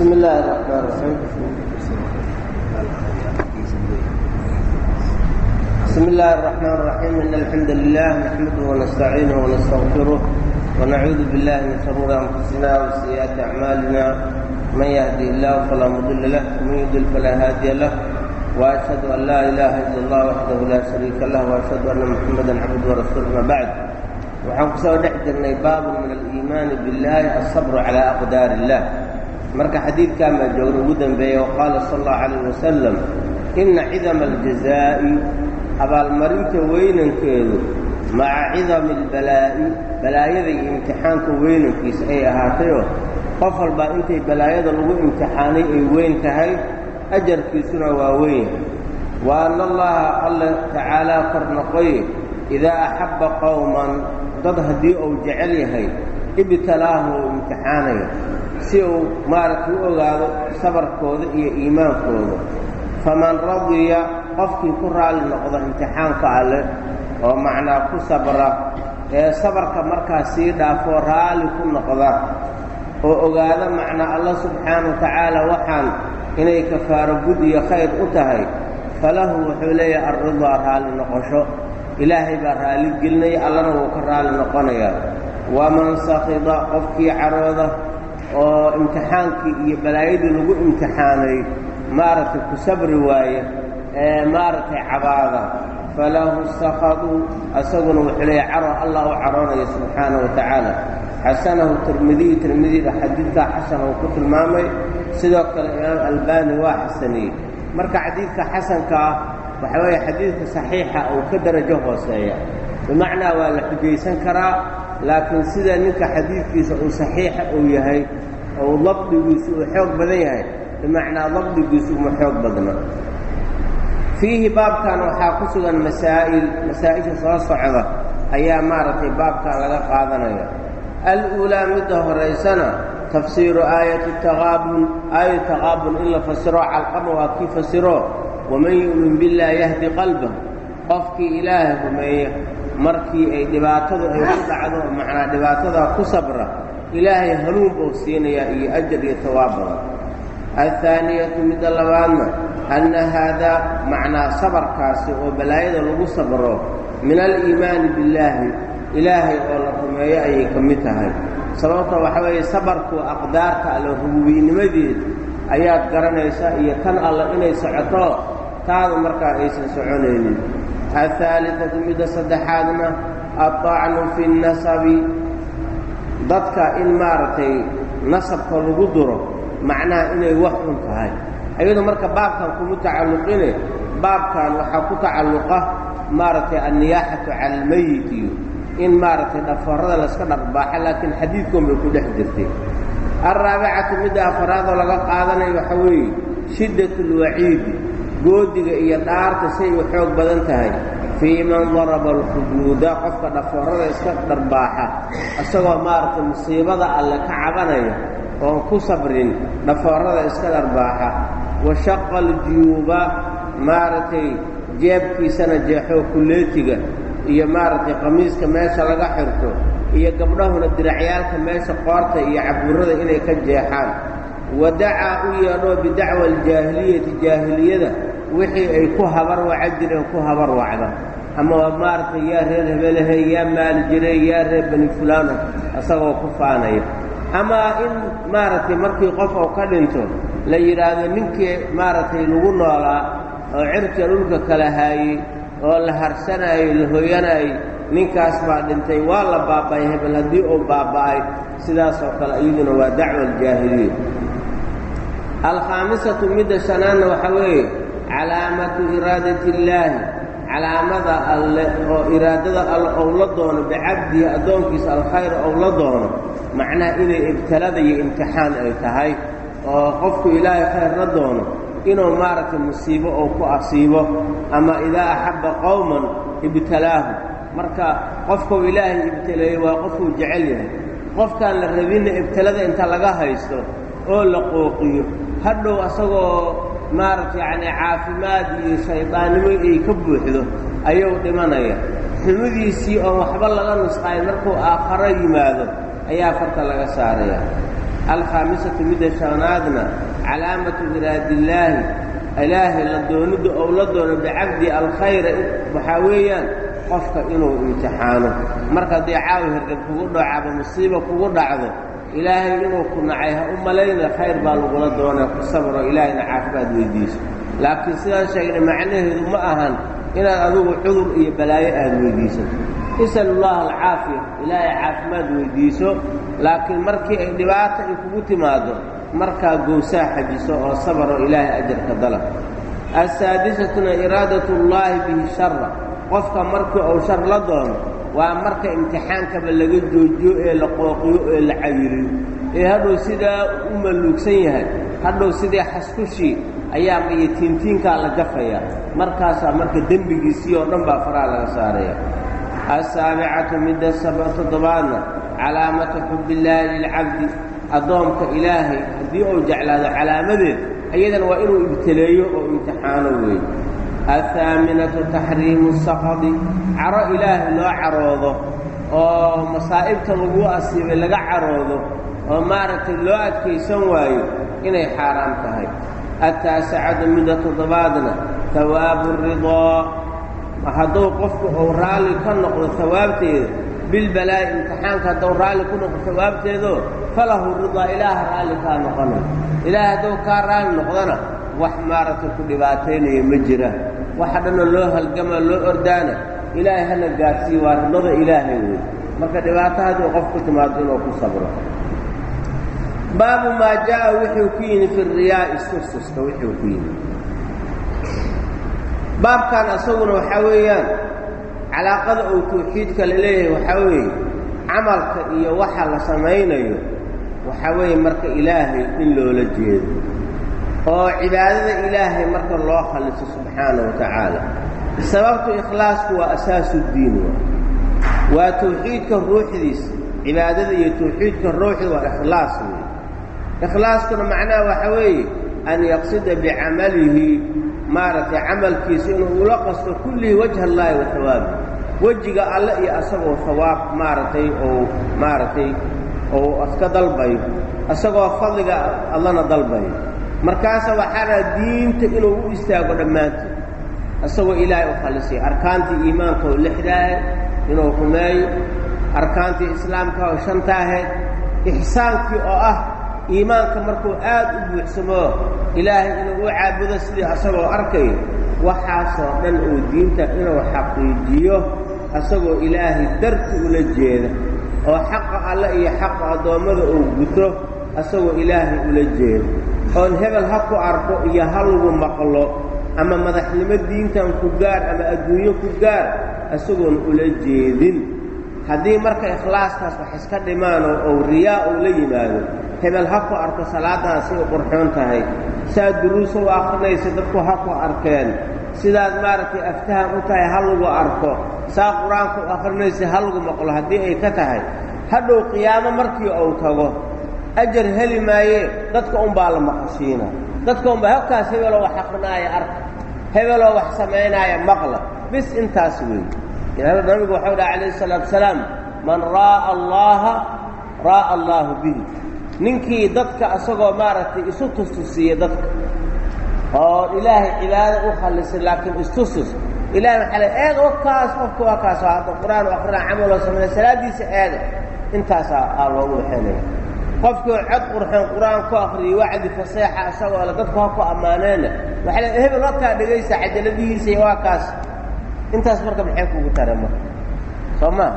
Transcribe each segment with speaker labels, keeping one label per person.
Speaker 1: بسم الله الرحمن الرحيم بسم الله الرحمن الرحيم إن الحمد لله نحمده ونستعينه ونستغفره ونعوذ بالله من شرور أنفسنا وسيئات أعمالنا من يهدي الله فلا مضل له ومن يضل فلا هادي له وأشهد أن لا إله إلا الله وحده لا شريك له وأشهد أن محمدا عبده ورسوله بعد waxaan ku soo dhex jirnay baabun min aliimaani billahi alsabru calaa marka xadiidkan baa joogna ugu dambeeya oo qaala sal allahu calayh wasalam ina cidama aljazaa'i abaalmarinta weynankeedu maca cidami albalaa'i balaayada iyo imtixaanka weynankiisa ay ahaatayoo qof walbaa intay balaayada lagu imtixaanay ay weyn tahay ajarkiisuna waa weyn. Wa anna allaha alla tacaalaa kor noqoye idaa axabba qowman dad haddii uu jecel yahay ibtalaahu uu imtixaanayo si uu maaragtay u ogaado sabarkooda iyo iimaankooda. Faman radiya qofkii ku raalli noqda imtixaanka alleh oo macnaa ku sabra ee sabarka markaas sii dhaafoo raalli ku noqda oo ogaada macnaa allah subxaana wa tacaala waxaan inay kafaaro gud iyo khayr u tahay falahu wuxuu leeyahay alridaa raalli noqosho. Ilaahay baa raalli gelinaya allana wuu ka raalli noqonayaa. Waman sakida qofkii carooda oo imtixaankii iyo balaayadii lagu imtixaanay maaragtay ku sabri waaye ee maaragtay cabaada. Falahu sakadu asaguna wuxuu leeyahay caro allah u caroonaya subxaana wa tacaala. Xasanahu tirmidiy tirmidida xadiidkaa xasan uu ku tilmaamay. Sidoo kale imaam albani waa xasaniyey. Marka xadiidka xasanka ah waxa weeye xadiidka saxiixa uu ka darajo hooseeya. Bimacnaa waa la xujaysan karaa laakiin sida ninka xadiidkiisa uu saxiixa uu yahay ou dabdigiisu uu xoog badan yahay bimacnaa dabdigiisu uma xoog badna. Fiihi baabkan waxaa ku sugan masaa'il masaa'isha soo socda ayaa maaragtay baabkan laga qaadanaya al-uulaa midda horaysana tafsiiru aayati taqaabun aayat taqaabun in la fasiro calqama waa kii fasiro waman yu'min billaah yahdi qalbah qofkii ilaahay rumeeya markii ay dhibaatadu ay ku dhacdo macnaa dhibaatadaa ku sabra ilaahay hanuun buu siinayaa iyo ajar iyo tawaab badan. Alhaaniyatu midda labaadna anna haadaa macnaa sabarkaasi oo balaayada lagu sabro min aliimaani billaahi ilaahay oo la rumeeyo ayay ka mid tahay. Sababta waxa weeye sabarku aqdaarta alle rububiynimadeed ayaad garanaysaa iyo tan alle inay socoto taada markaa aysan soconaynin athaalidatu midda saddexaadna adacnu fi nasabi dadka in maaragtay nasabka lagu duro macnaha inay wax xun tahay ayadoo marka baabkan kuma tacalluqine baabkan waxaa ku tacalluqa maaragtay anniyaaxatu cala almeyit iyo in maaragtay dhafarada layska dhaqbaaxa laakiin xadiidkoon bay ku dhex jirtay alraabicatu midda afaraadoo goodiga iyo dhaarta say u xoog badan tahay. Fii man daraba alkhuduuda qofka dhafoorada iska dharbaaxa isagoo maaragtay musiibada alle ka cabanaya oon ku sabrin dhafoorada iska dharbaaxa. Wa shaqa aljuyuuba maaragtay jeebkiisana jeexoo kulleetiga iyo maaragtay qamiiska meesha laga xirto iyo gabdhahuna diracyaalka meesha qoorta iyo cabuurada inay ka jeexaan. Wadacaa u yeedhoo bidacwa aljaahiliyati jaahiliyada wixii ay ku habarwaca jireen ku habarwacda ama maaragtay yaa reer hebelahe yaa maali jiray yaa reer bani fulaano isagoo ku faanaya. Ama in maaragtay markii qof oo ka dhinto la yidhaahdo ninkii maaragtay lagu noolaa oo cirka dhulka kala haayey oo la harsanaayey la hoyanaayey ninkaas baa dhintay waa la baaba'ay hebel haddii uu baaba'ay sidaas oo kale iyaduna waa dacwa aljaahiliya alkhaamisatu midda shanaadna waxaa weeye calaamatu iraadati illaahi calaamada alle oo iraadada alle ou la doono bicabdihi addoonkiisa alkhayr ou la doono macnaha inay ibtalada iyo imtixaan ay tahay oo qofku ilaahay khayr la doono inuu maaragtay musiibo ou ku asiibo ama idaa axabba qowman ibtalaahu. Marka qofkuu ilaahay ibtaleeyey waa qofkuu jecel yahay. Qofkaan la rabinna ibtalada inta laga haysto oo la qooqiyo hadhow asagoo maaragtay yacnii caafimaad iyo shaydaannimo ay ka buuxdo ayuu dhimanaya. Xumidiisii oon waxba laga nusqayn markuu aakharo yimaado ayaa farta laga saaraya. Alkhaamisatu midda shanaadna calaamatu iraadillaahi ilaahay la doonidda ou la doono bicabdi alkhayra waxaa weeyaan qofka inuu imtixaano. Marka haddii caawi hergab kugu dhaco ama musiiba kugu dhacdo ilaahay inuu ku nacay ha u malayna khayr baa lagula doonaa ku sabro ilaahayna caafimaad weydiiso. Laakiin sidaan sheegnay macnaheedu ma ahan inaad adigu cudur iyo balaayo aada weydiisato. Isal ullaha alcaafiya ilaahay caafimaad weydiiso. Laakiin markii ay dhibaato ay kugu timaado markaa gowsaa xajiso oo sabaro ilaahay ajarka dalab. Assaadisatuna iraadatu ullaahi bihi shara qofka markii uu shar la doono waa marka imtixaankaba laga joojiyo ee la qooqiyo ee la cayiriyo ee hadhow sidaa u malluugsan yahay hadhow sidii xaskushii ayaa iyo tiintiinkaa la jafayaa markaasaa marka dembigiisii oo dhan baa faraha laga saaraya. Alsaabicatu midda toddobaadna calaamatu xubbillaahi lilcabdi. Addoomka ilaahay haddii uu jeclaado calaamadeed iyadana waa inuu ibtaleeyo oo imtixaano weeye alhaaminatu taxriimu sakadi caro ilaahay loo caroodo oo masaa'ibta lagu asiibay laga caroodo oo maaragtay loo adkaysan waayo inay xaaraam tahay ataasacadu midda toddobaadna hawaabu ridaa hadduu qofku uu raalli ka noqdo hawaabteeda bilbalaa'i imtixaanka hadduu raalli ku noqdo hawaabteedoo falahu ridaa ilaaha raalli kaa noqonay ilaahay hadduu kaa raalli noqdona wax maaragtay ku dhibaataynaya ma jira waxa dhanna loo halgamaa loo ordaana. Ilaahay hana gaadhsiiyo waa ridada ilaahay wey marka dhibaato haddii qof ku timaado inuu ku sabro. Baabu maa jaa'a wuxuu ku yimi fi riyaa'i sustuska wuxuu ku yimi. Baabkan asaguna waxaa weeyaan calaaqada uu tawxiidka la leeyahay waxaa weeye camalka iyo waxa la samaynayo waxaa weeye marka ilaahay in loola jeedo oo cibaadada ilaahay marka loo khaliso subxaana wa tacaala. Sababtu ikhlaasku waa asaasu ddiin waa tawxiidka ruuxdiisa. Cibaadada iyo tawxiidka ruuxda waa ikhlaas weeye ikhlaaskuna macnaha waxaa weeye an yaqsida bicamalihi maaragtay camalkiisa inuu ula qasto kullihi wajha allaahi wa hawaabi wejiga alle iyo asagoo hawaab maaragtay ou maaragtay ou iska dalbayo. Isagoo fadliga allana dalbayo markaasa waxaa dhaha diinta inuu u istaago dhammaanteed isagoo ilaahay u khalisay arkaantii iimaanka oo lixdaahe inuu rumeeyo arkaantii islaamka oo shanta ahayd ixsaankii oo ah iimaanka markuu aad u buuxsamo ilaahay inuu u caabudo sidii asagoo arkayo waxaasoo dhan uu diinta inuu xaqiijiyo asagoo ilaahay darti ula jeeda oo xaqa alle iyo xaqa addoommada uu guto asagoo ilaahay ula jeeda oon hebel ha ku arko iyo ha lagu maqlo ama madaxnimo diintan ku gaar ama adduunyo ku gaar isagoon ula jeedin. Haddii marka ikhlaaskaas wax iska dhimaanoo ou riyaa uu la yimaado hebel ha ku arko salaaddaas say u qurxoon tahay saad u akhrinaysa dadku ha ku arkeen. Sidaad maaragtay aftahan u tahay ha lagu arko saa qur'aanka u akhrinaysa ha lagu maqlo haddii ay ka tahay. Hadhow qiyaamo markii uu tago ajar heli maayee dadka unbaa la maqashiina dadka unbaa halkaas hebeloo wax akrinaaya arka hebeloo wax samaynaaya maqla. Bis intaas weeye nabigu waxau dhaha calayhi salaatu salaam man raa'a allaaha raa'a allaahu bihi. Ninkii dadka asagoo maaragtay isu tustusiiya dadka. Oo ilaahay cibaado u khalisay laakiin istusus ilahay waxaa le eega wakaas qofka waa kaas hadda qur'aan u akrinaa camaloo sameeya salaaddiisa eega intaasaa aa loogu waxeynaya qofkii oo cod qurxoon qur'aan ku akriyay wacdi faseexa isagoo le dadku ha ku ammaaneena waxaa le hebel wakaa dhegaysa cajaladihiisa iyo waa kaas. Intaas marka maxay kugu tare marka soo maa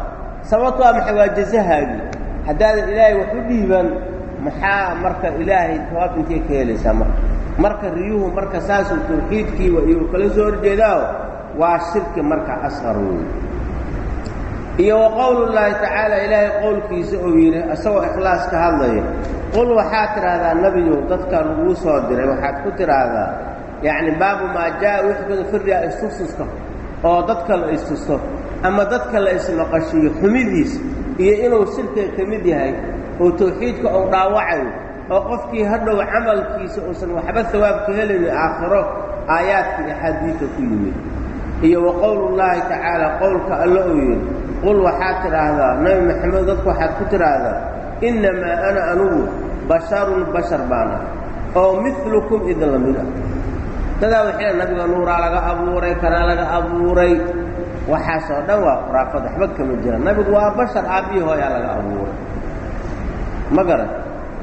Speaker 1: sababto a maxay? Waa jazahaagii. Haddaadan ilaahay wax dhiiban maxaa marka ilaahay tawaab intay ka helaysaa marka marka riyuhu marka saasuu tawxiidkiiba iyuu kala soo horjeedaao waa shirki marka ashar wey iyo wa qowlullaahi tacaala ilaahay qowlkiisa uu yidhi isagoo ikhlaas ka hadlaya qul waxaad tidhaahdaa nebiyow dadka laguu soo diray waxaad ku tidhaahdaa yacni baabu maa jaa'a wixkooda firyaa istususka oo dadka la istusto ama dadka la ismaqashiiyo xumidiisa iyo inuu shirkiga ka mid yahay oo tawxiidka uu dhaawacayo oo qofkii hadhow camalkiisa uusan waxba hawaabka helayni aakhiro aayaadka iyo axaadiidka ku yimid. Iyo wa qowlullaahi tacaala qowlka alle uu yidhi qul waxaad tidhaahdaa nabi maxamed dadku waxaad ku tidhaahdaa innamaa ana anugu basharun bashar baan ah oo milukum idin la mid ah dadaa waxay nabiga nuuraa laga abuuray kanaa laga abuuray waxaasoo dhan waa khuraafad waxba kama jira nabigu waa bashar aabbihii hooyaa laga abuuray ma garan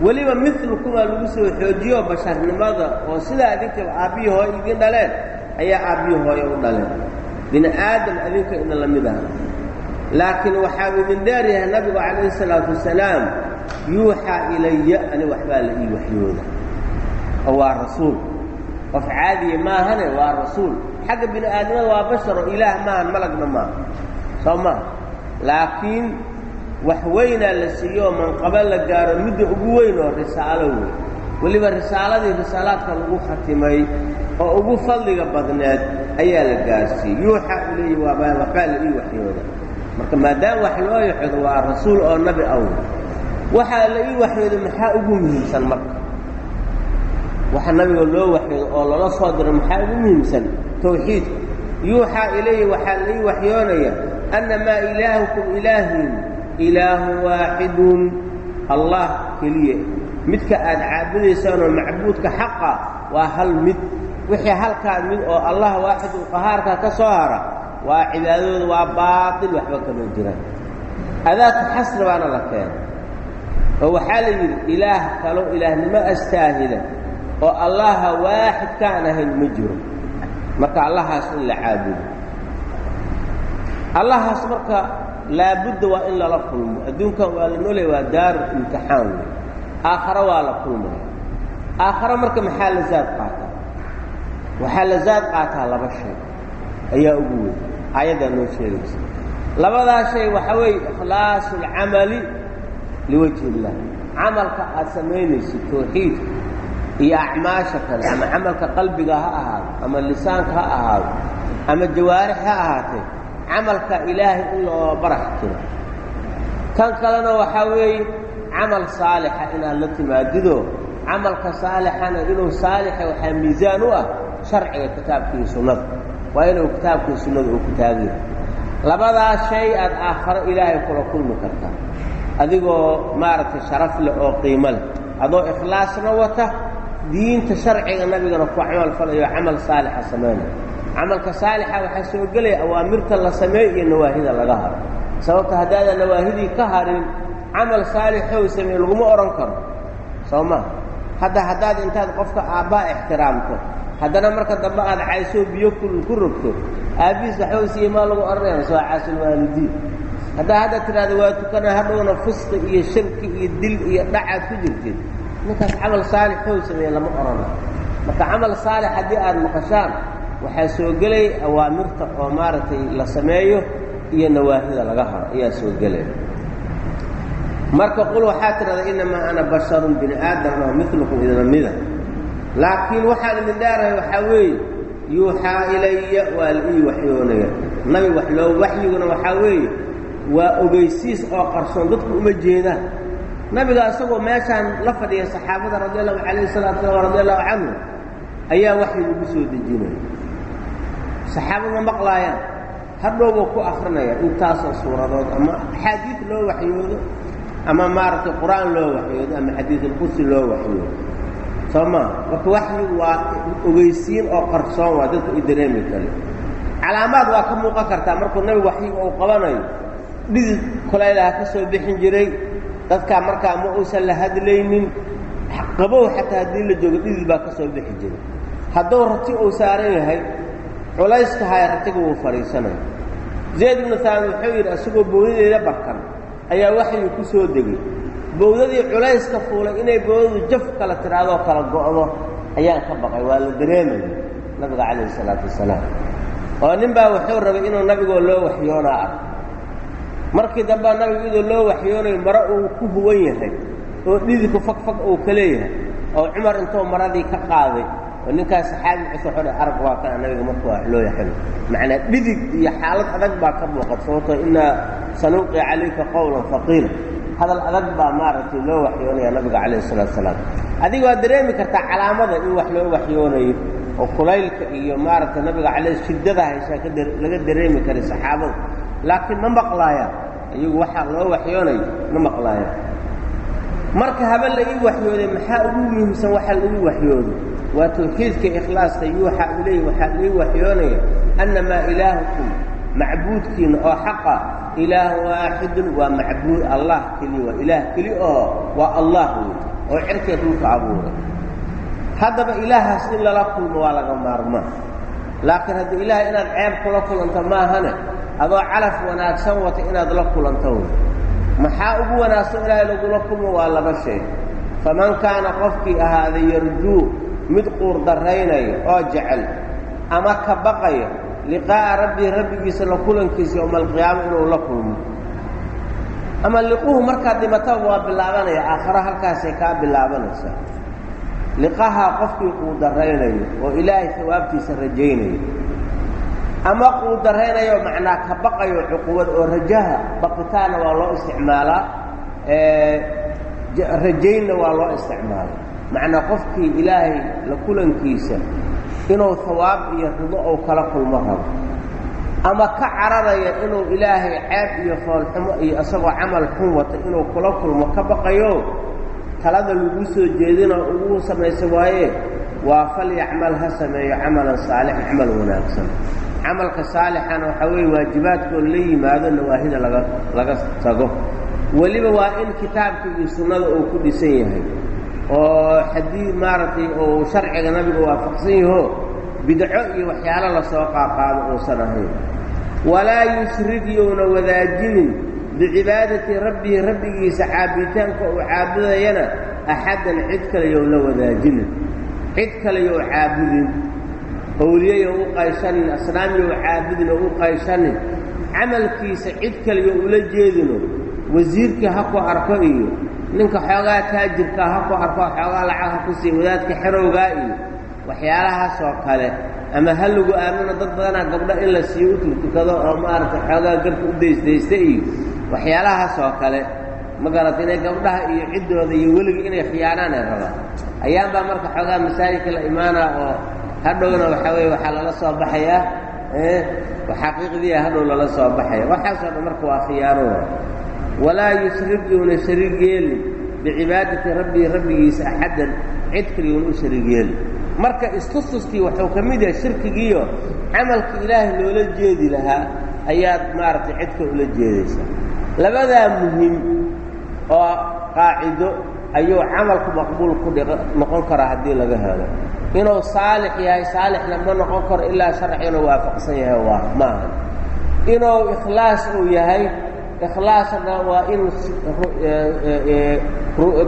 Speaker 1: weliba milukumaa lagu soo xoojiyo basharnimada oo sidaa idinkaba aabbihii hooy idin dhaleen ayaa aabbihii hooye u dhaleen bini aadam adinka idin la aha laakiin waxaa idin dheer yahay nabigu calayhi salaatu wasalaam yuuxaa ilaya ani waxbaa la ii waxyooda. Oo waa rasuul. Qof caadiya maahane waa rasuul. Xagga bini aadamada waa bashar oo ilaah maahan malagna maaha. Soo maha laakiin wax weynaa la siiyooo manqabo la gaaro midda ugu weyn oo risaalo wey weliba risaaladii risaalaadka lagu khatimay oo ugu fadliga badneed ayaa la gaarsiiyey. Yuuxaa ilayhi waabaa waxbaa la ii waxyooda marka maadaama wax loo yaxoodo waa rasuul oo nabi aw waxaa la ii waxyooda maxaa ugu muhiimsan marka? Waxa nabiga loo waxyoodo oo lala soo diro maxaa ugu muhiimsan? Tawxiidka yuuxaa ilayhi waxaa la ii waxyoonaya annamaa ilaahukum ilaahin ilaahu waaxidun allah keliya. Midka aad caabudaysaan oo macbuudka xaqa waa hal mid. Wixii halkaa mid oo allah waaxidul qahaarka ka soo hara waa cibaadadooda waa baatil waxba kama jiraan adaadka xasri baana la keenay. Oo waxaa la yidhi ilaah kaloo ilaahnimo astaahila oo allaha waaxid kaan ahayn ma jiro. Marka allahaas in la caabudo. Allahaas marka laabudda waa in lala kulmo. Adduunkan waa la noolaya waa daaru imtixaan. Wey aakhare waa la kulmaya aakhare marka maxaa la zaad qaataa? Waxaa la zaad qaataa laba shay ayaa ugu weyn. Aayaddaa noo sheegaysa. Labadaa shay waxaa weeye ikhlaasu alcamali liwajhi illah camalka aad samaynayso tawxiidka iyo acmaasha kale ama camalka qalbiga ha ahaado ama lisaanka ha ahaado ama jawaarix ha ahaatee camalka ilaahay in loo barax tiro. Kan kalena waxaa weeye camal saalixa inaad la timaadido camalka saalixana inuu saalixa waxaa miisaan u ah sharciga kitaabkii sunnada waa inuu kitaabkii sunnada uu ku taagaya labadaas shay aad aakharo ilaahay kula kulmi kartaa adigoo maaragtay sharaf leh oo qiimo leh. Adoo ikhlaasna wata diinta sharciga nabigana ku camal falayo camal saalixa samaynaya camalka saalixa waxaa soo gelaya awaamirta la sameeyo iyo nawaahida laga haro. Sababta haddaadan nawaahidii ka harin camal saalixow sameeye laguma odhan karo. Soo maa hadda haddaad intaad qofka aabbaa ixtiraamto haddana marka dambe aad caysoo biyo kul ku rogto aabbihiis waxba siiye maa lagu odhanaya soo caasulwaalidiin haddaa hadda tidhahda waa tukana hadhowna fuska iyo shirki iyo dil iyo dhacaad ku jirtid. Ninkaas camal saalixow sameeye lama odhanayo marka camal saalix haddii aad maqashaan waxaa soo gelay awaamirta oo maaragtay la sameeyo iyo nawaahida laga haro ayaa soo gelaya marka qul waxaa tidhahda innamaa ana basharun bini aadam oo milukum idina mida laakiin waxaan idin dheerahay waxaa weeye yuuxaa ilaya waa la ii waxyoonaya nabi wax loo waxyiguna waxaa weeye waa ogeysiis oo qarsoon dadku uma jeedaan nabiga isagoo meeshaan la fadhiya saxaabada radi allahu calayhi salatu salam radi allahu canhu ayaa waxyi ugu soo dejinaya. Saxaabad ma maqlaayaan hadhowba ku akrinaya intaasoo suuradood ama axaadiid loo waxyoodo ama maaragtay qur'aan loo waxyoodo ama xadiidulqudsi loo waxyoodo soo maa marka waxyigu waa ogeysiin oo qarsoon waa dadku i dareemi kale calaamaad waa ka muuqan kartaa markuu nabigu waxyiga uu qabanayo. Dhidid kulaylaha ka soo bixin jiray. Dadkaa markaa ma uusan la hadlaynin. Qabow xataa haddii la joogo dhidid baa ka soo bixi jiray. Hadduu rati uu saaran yahay culayska haya ratiga wuu fadhiisanaya zayd ibnu haabit wuxuu yidhi isagoo bowdadeeda barkan ayaa waxyuu ku soo degay bowdadii culayska fuulay inay bowdadu jaf kala tidhaadoo kala go'do ayaan ka baqay. Waa la dareemaya nabiga calayhi salaatu wasalaam. Oo nin baa wuxuu rabay inuu nabigoo loo waxyoonaa. Arko markii dambea nabigu idoo loo waxyoonayo mare uu ku huwan yahay oo dhididku fagfag uu ka leeyahay oo cumar intuu maradii ka qaaday oo ninkaas saxaabi cusub xodhe arag waa kana nabiga marku wax loo yaxay. Macnaa dhidid iyo xaalad adag baa ka muuqat sababtoo innaa sanulqi calayka qowlan faqiila hadal adag baa maaragtay loo waxyoonaya nabiga calayhi salaatu salaam. Adiga waad dareemi kartaa calaamada in wax loo waxyoonayo oo kulaylka iyo maaragtay nabiga caleyh shiddada haysaa laga dareemi karay saxaabada laakiin ma maqlaayaan iyagu waxaa loo waxyoonayo ma maqlaayaan marka haba la ii waxyooday maxaa ugu muhiimsan waxa lagu waxyoodo waa tawxiidka ikhlaaska yuuxa uu leeyay waxaa laii waxyoonaya annamaa ilaahukum macbuudkiina oo xaqa ilaah waaxidun waa macbuud allah keliya waa ilaah keli oo waa allah wey oo cirkee dhulka abuuray. Haddaba ilaahaas in lala kulmo waa laga maarmaa. Laakiin hadda ilaah inaad ceeb kula kulanto maahane adoo calaf wanaagsan wata inaad la kulanto wey maxaa ugu wanaagsan ilaahay lagula kulmo waa laba shay. Faman kaana qofkii ahaaday yarjuu mid quur darraynaya oo jecel ama ka baqaya liqaa'a rabbihi rabbigiisa la kulankiisa yowma alqiyaama inuu la kulmo. Ama liquhu markaad dhimataba waa bilaabanaya aakharo halkaasay kaa bilaabanaysaa. Liqahaa qofkii quu darraynayo oo ilaahay hawaabtiisa rajaynayo. Ama quu darraynayo macnaa ka baqayo cuquubad oo rajaha baqitaanna waa loo isticmaalaa rajaynna waa loo isticmaalaa. Macnaa qofkii ilaahay la kulankiisa inuu hawaab iyo rido ou kala kulmo rabo. Ama ka cararaya inuu ilaahay ceeb iyo foolxumo iyo isagoo camal xun wata inuu kula kulmo ka baqayo talada lagu soo jeedina ugu samaysa waaye waa falyacmal ha sameeyo camalan saalixan camal wanaagsan. Camalka saalixana waxaa weeye waajibaadkoo la yimaado nawaahida laga laga tago. Weliba waa in kitaabka iyo sunnada uu ku dhisan yahay oo xadii maaragtay uu sharciga nabiga waafaqsan yaho bidco iyo waxyaalo la soo qaaqaado uusan ahayn. Walaa yushrig youna wadaajinin bicibaadati rabbihi rabbigiisa caabitaanka uu caabudayana axaddan cid kale yow la wadaajinin. Cid kale yow caabudin. Howliye yow u qayshanin asnaam yow caabudin oo u qayshanin. Camalkiisa cid kale yow ula jeedino wasiirkii ha ku arko iyo ninka xoogaa taajirkaa ha ku arko xoogaa lacag ha ku siiya wadaadka xerowgaa iyo waxyaalahaasoo kale. Ama ha lagu aamino dad badanaa gabdho in la siiyo u turtukado oo maaragtay xoogaa garka u daysdaysta iyo waxyaalahaasoo kale. Ma garata inay gabdhaha iyo ciddooda iyo weliga inay khiyaanaan ay rabaan. Ayaanbaa marka xoogaa masaajidka la imaanaa oo hadhowna waxaa weeye waxaa lala soo baxayaa xaqiiqdiia hadhow lala soo baxaya. Waxaasoo dhan marka waa khiyaano walaa yushrig yuuna shariig yeelin bicibaadati rabbihi rabbigiisa axaddan cid kaliyuuna u shariig yeelin marka istustuskii wuxuu ka mid yahay shirkigiiyo camalka ilaahay loola jeedi lahaa ayaad maaragtay cidka ula jeedaysaa. Labadaa muhiim oo qaacido ayuu camalku maqbuul ku noqon karaa haddii laga helo. Inuu saalix yahay saalixna ma noqon karo ilaa sharciguna waafaqsan yahay maaha inuu ikhlaas uu yahay ikhlaasna waa in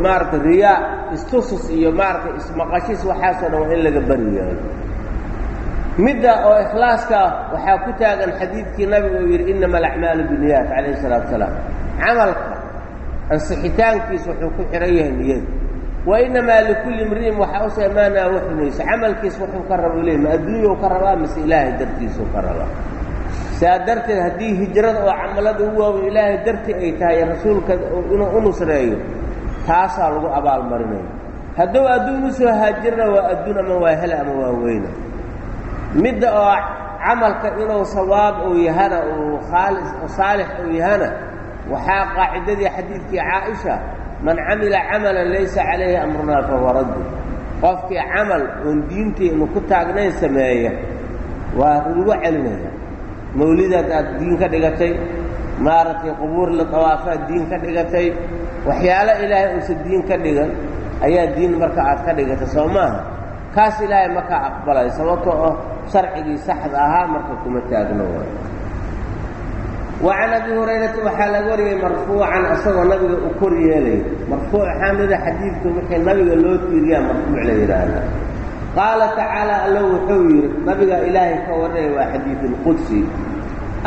Speaker 1: maaragtay riyaa istusus iyo maaragtay ismaqashiis waxaasoo dhan waa in laga bari yahay midda oo ikhlaaska waxaa ku taagan xadiidkii nabiga uu yidhi innama alacmaalu binniyaat calayhi salaatu salaam. Camalka ansixitaankiis wuxuu ku xihan yahay niyada wa innamaa likulli imri'in waxaa usa maanaa waxunaysa camalkiis wuxuu ka raba leey ma adduunyau ka rabaa mise ilaahay dartiisuu ka rabaa saa darteed haddii hijrada oo camalada u waaweyn ilaahay dartii ay tahay rasuulka inuu u nusreeyo taasaa lagu abaalmarinaya hadduu adduun u soo haajirna waa adduun ama waa hela ama waa weyna. Midda oo camalka inuu sawaab uu yahana uu khaalis saalix uu yahana waxaa qaacidadii xadiidkii caaisha man camila camalan laysa calayhi amrunaa fahuwa raddu qofkii camal oon diinteennu ku taagnayn sameeya waa lagu celinaya mawlidaad aad diin ka dhigatay maaragtay qubuur la dawaafaad diin ka dhigatay waxyaalo ilaahay uusa diin ka dhigan ayaa diin marka aad ka dhigatay soo maaha? Kaas ilaahay makaa aqbalay sababtoo ah sharcigii saxda ahaa marka kuma taagno wa can abi hurayrata waxaa laga wariyey marfuucan isagoo nabiga u kor yeelaya marfuuc xaamida xadiidku wixii nabiga loo tiiriyaa marfuuc la yidhaahda qaala tacaala alla wuxuu yidhi nabiga ilaahay ka warranaya waa xadiidulqudsi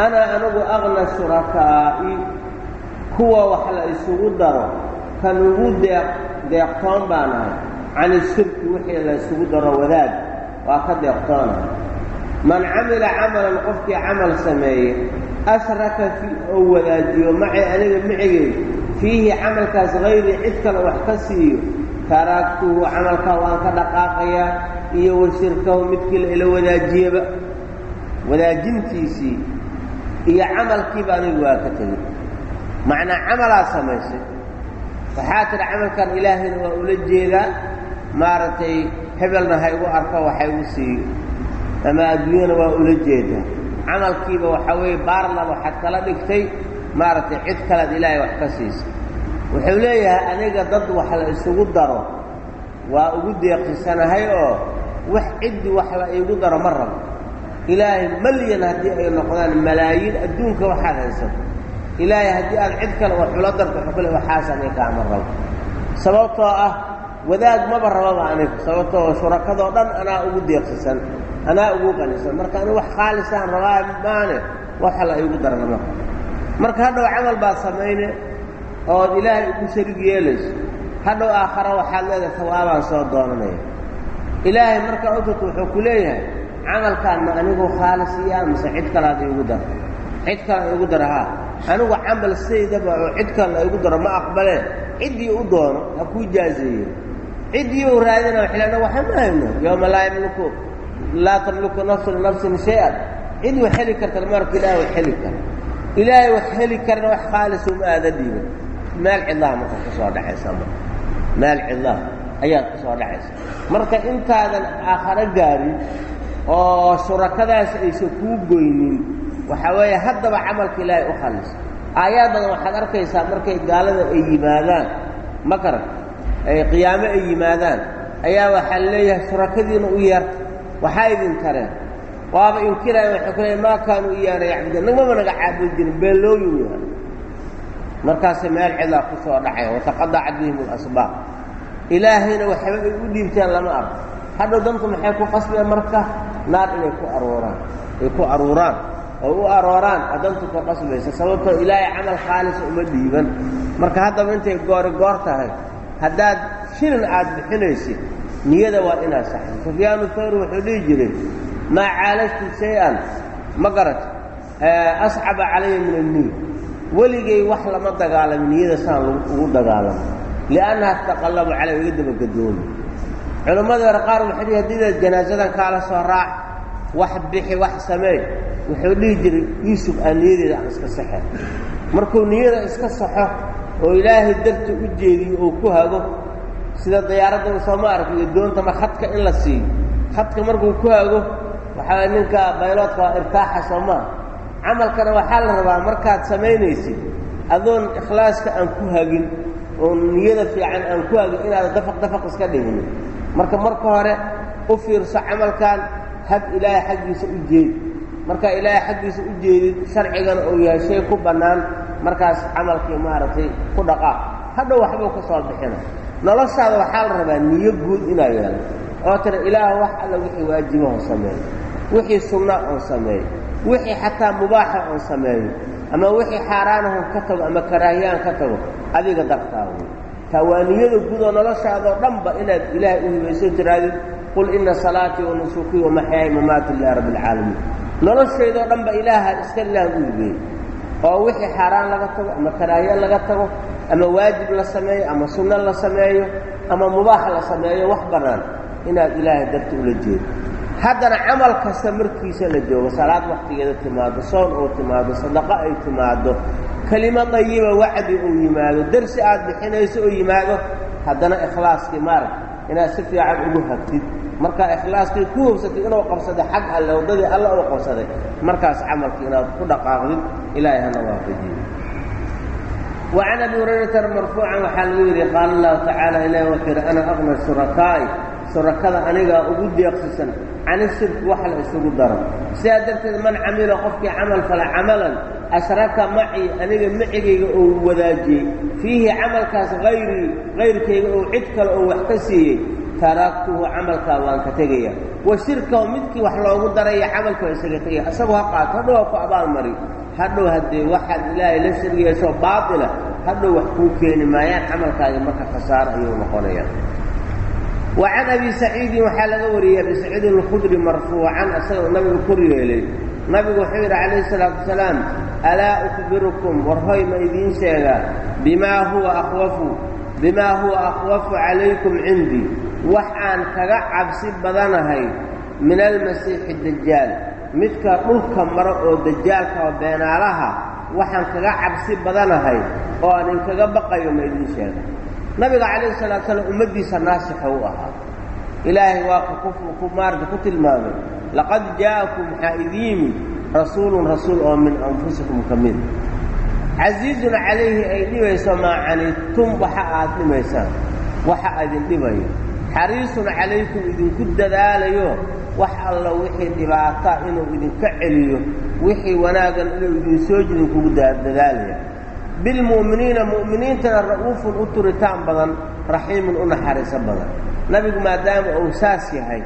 Speaker 1: ana anigu aqna shurakaa'i kuwa wax la isugu daro kan ugu deeq deeqtoon baan ahay. Cani shirki wixii la isugu daro wadaag waa ka deeqtoonahay man camila camalan qofkii camal sameeye ashraka fi oo wadaajiyo macay aniga micigey fiihi camalkaas hayrii cid kale wax ka siiyo taraktuhu camalkaa waan ka dhaqaaqayaa iyo wa shirkahu midkii la ila wadaajintiisii iyo camalkiiba anigu waa ka tegey macnaa camalaad samaysay. Waxaa tidhi camalkan ilaahayna waa ula jeedaa. Maaragtay hebelna ha igu arko waxa igu siiyo. Ama adduunyana waa ula jeedaa. Camalkiiba waxaa weeye baarlan waxaad kala dhigtay. Maaragtay cid kalead ilaahay wax ka siisa wuxuu leeyahay aniga dad wax la isugu daro waa ugu deeqisanahay oo wax ciddii wax la iigu daro ma rabo. Ilaahay malyan haddii ay noqdaan malaayiin adduunka waxaad haysato. Ilaahay haddii aad cid kale wax ula darto xukle waxaas aniga kaama rabo. Sababtoo ah wadaag maba rababa aniga sababtoo shurakadoo dhan anaa ugu deeqsisan anaa ugu qanisan. Marka anigu wax khaalisaan rabaa maane waxa la iigu darana ma marka hadhow camal baad samayne ood ilaahay ugu sharig yeelayso hadhow aakhara waxaad leedahay tawaabaan soo doonanaya ilaahay markaa uturta wuxuu ku leeyahay camalkaan ma anigu khaalisiyaa mise cid kalaad iigu daro cid kalead iigu daro haa anigu camal saydaba oo cid kale igu daro ma aqbalee. Ciddii u doono ha kuu jaazeeye ciddii uu raadina waxay leena waxa ma hayno. Yooma laa yamliku laa tamliku nafsu linafsin shay-an. Cid wax heli kartana marka ilaahay wax heli kara ilaahay wax heli karna wax khaalis uma aada dhiiban meel cidlaha marka ku soo meel cidlaha ayaad ku soo marka intaadan aakharo gaarin oo shurakadaas aysan kuu goynin waxaa weeye haddaba camalka ilaahay u khalis. Aayaad waxaad arkaysaa markay gaalada ay yimaadaan. Ma garan qiyaamo ay yimaadaan. Ayaa waxaa leeyahay shurakadiina u yeerta waxaa idin tareen. Waaba inkiraya waxay ku leeyahay maa kaanuu iyaana yacbuduun? Nagmaba naga caabudi jirin beelooyu yahay markaasay meel cidlaa ku soo dhacaya wataqadacat bihim alasbaaq ilaahayna waxba ay u dhiibteen lama arko. Hadhow danku maxay ku qasbeen marka? Naar inay ku aruuraan ay ku aruuraan. Oo u arooraan adantu ku qasbaysa sababtoo ilaahay camal khaalisa uma dhiiban. Marka haddaba intay goori goor tahay haddaad shilin aad bixinaysid niyada waa inaad saxdo. Sufyaanu thawri wuxuu dhihi jiray maa caalajtu shay-an? Ma garat ascaba calaya min anniy weligay wax lama dagaalamo niyada saan ugu dagaalamo. Liannaha tataqallabu calay iga dabagadoomi culammada hore qaar waxay dhihi hadiidaad janaasadan kaala soo raac wax bixi wax sameey wuxuu dhihi jiray yuusuf aan niyadeeda aan iska saxeen markuu niyada iska saxo oo ilaahay darta u jeediyo oo ku hago sida dayaaraddan sooma arag iyo doontama khadka in la siiyo. Khadka markuu ku hago waxaa ninka bayloodka irtaaxa soo maaha camalkana waxaa la rabaa markaad samaynaysid adoon ikhlaaska aan ku hagin oo niyada fiican aan ku hagin inaad dafaq dafaq iska dhigin. Marka marka hore u fiirso camalkan hag ilaahay xaggiisa u jeedi markaa ilaahay xaggiisa u jeedid sharcigana uu yahay shay ku bannaan markaas camalkii maaragtay ku dhaqaaq hadhow waxbuu ka soo bixina. Noloshaada waxaa la rabaa niyo guud inaa yeelo oo tira ilaah wax alla wixii waajibaho sameeyo wixii sunna oon sameeyo wixii xataa mubaaxa oon sameeyo ama wixii xaaraanahon ka tago ama karaahiyaan ka tago adiga dartaa wey taa waa niyada guud oo noloshaadoo dhanba inaad ilaahay u hibayso tiraadid qul ina salaatii wa nusukii mamaati lilahi rabbi alcaalamiin noloshaydoo dhanba ilaaha iska ilaah u hibeeyey oo wixii xaaraan laga tago ama karaahiye laga tago ama waajib la sameeyo ama sunno la sameeyo ama mubaax la sameeyo wax bannaan inaad ilaahay darta ula jeedo haddana camal kasta markiisa la joogo salaad waktigeeda timaado soon oo timaado sadaqo ay timaado kelimo dayiba wacdi uu yimaado darsi aad bixinayso oo yimaado haddana ikhlaaskii maarag inaad si fiican ugu hagtid markaa ikhlaaskii ku hobsatay inuu qabsaday xag alle wadadii alla uu qabsaday markaas camalkii inaad ku dhaqaaqdid ilaahay hana waafajiyo wacan abi hurayrata marfuucan waxaa lagu yidhi qaala allahu tacaala ilahi wakir ana aqna shurakada anigaa ugu deeqsisan can ishirki wax la isugu daro. Sidaa darteed man camila qofkii camal fala camalan ashraka macii aniga macigayga uu wadaajiyey fiihi camalkaas hayrii kayrkayga ou cid kale oo wax ka siiyey taraktuhu camalkaa waan ka tegaya wa shirkahu midkii wax loogu daraya camalka isaga tegaya isagoo ha qaato hadhow ha ku abaalmari hadhow haddee waxaad ilaahay la shiryeesho baatila hadhow wax kuu keeni maayaan camalkaagi marka khasaaro ayuu noqonayaa wa can abi saciidin waxaa laga wariyey abi saciidin alkhudri marfuucan isagoo nabigu kor yeelay nabigu wuxuu yidhi calayhi salaatu wasalaam alaa ukhbirukum war hoy ma idiin sheegaa bimaa huwa akhwafu bimaa huwa akhwafu calaykum cindii wax aan kaga cabsi badanahay min almasiixi dajaal midka dhulka maro oo dajaalka oo beenaalaha waxaan kaga cabsi badanahay oo aan inkaga baqayo ma idiin sheega nabiga calayhi salatu salaam ummaddiisa naasixa u ahaa. Ilaahay waa ku maarata ku tilmaamay laqad jaa'akum waxaa idin yimid rasuulun rasuul oo min anfusikum ka mid. Casiizun calayhi ay dhibayso maa canidtum waxa aad dhimaysaan waxa idin dhibayo. Xariisun calaykum idinku dadaalayo wax alla wixii dhibaata inuu idinka celiyo. Wixii wanaagan inuu idin soo idinkugu dadaalaya bilmu'miniina mu'miniintana ra'uufun u turitaan badan raxiimun u naxariiso badan nabigu maadaama uu saas yahay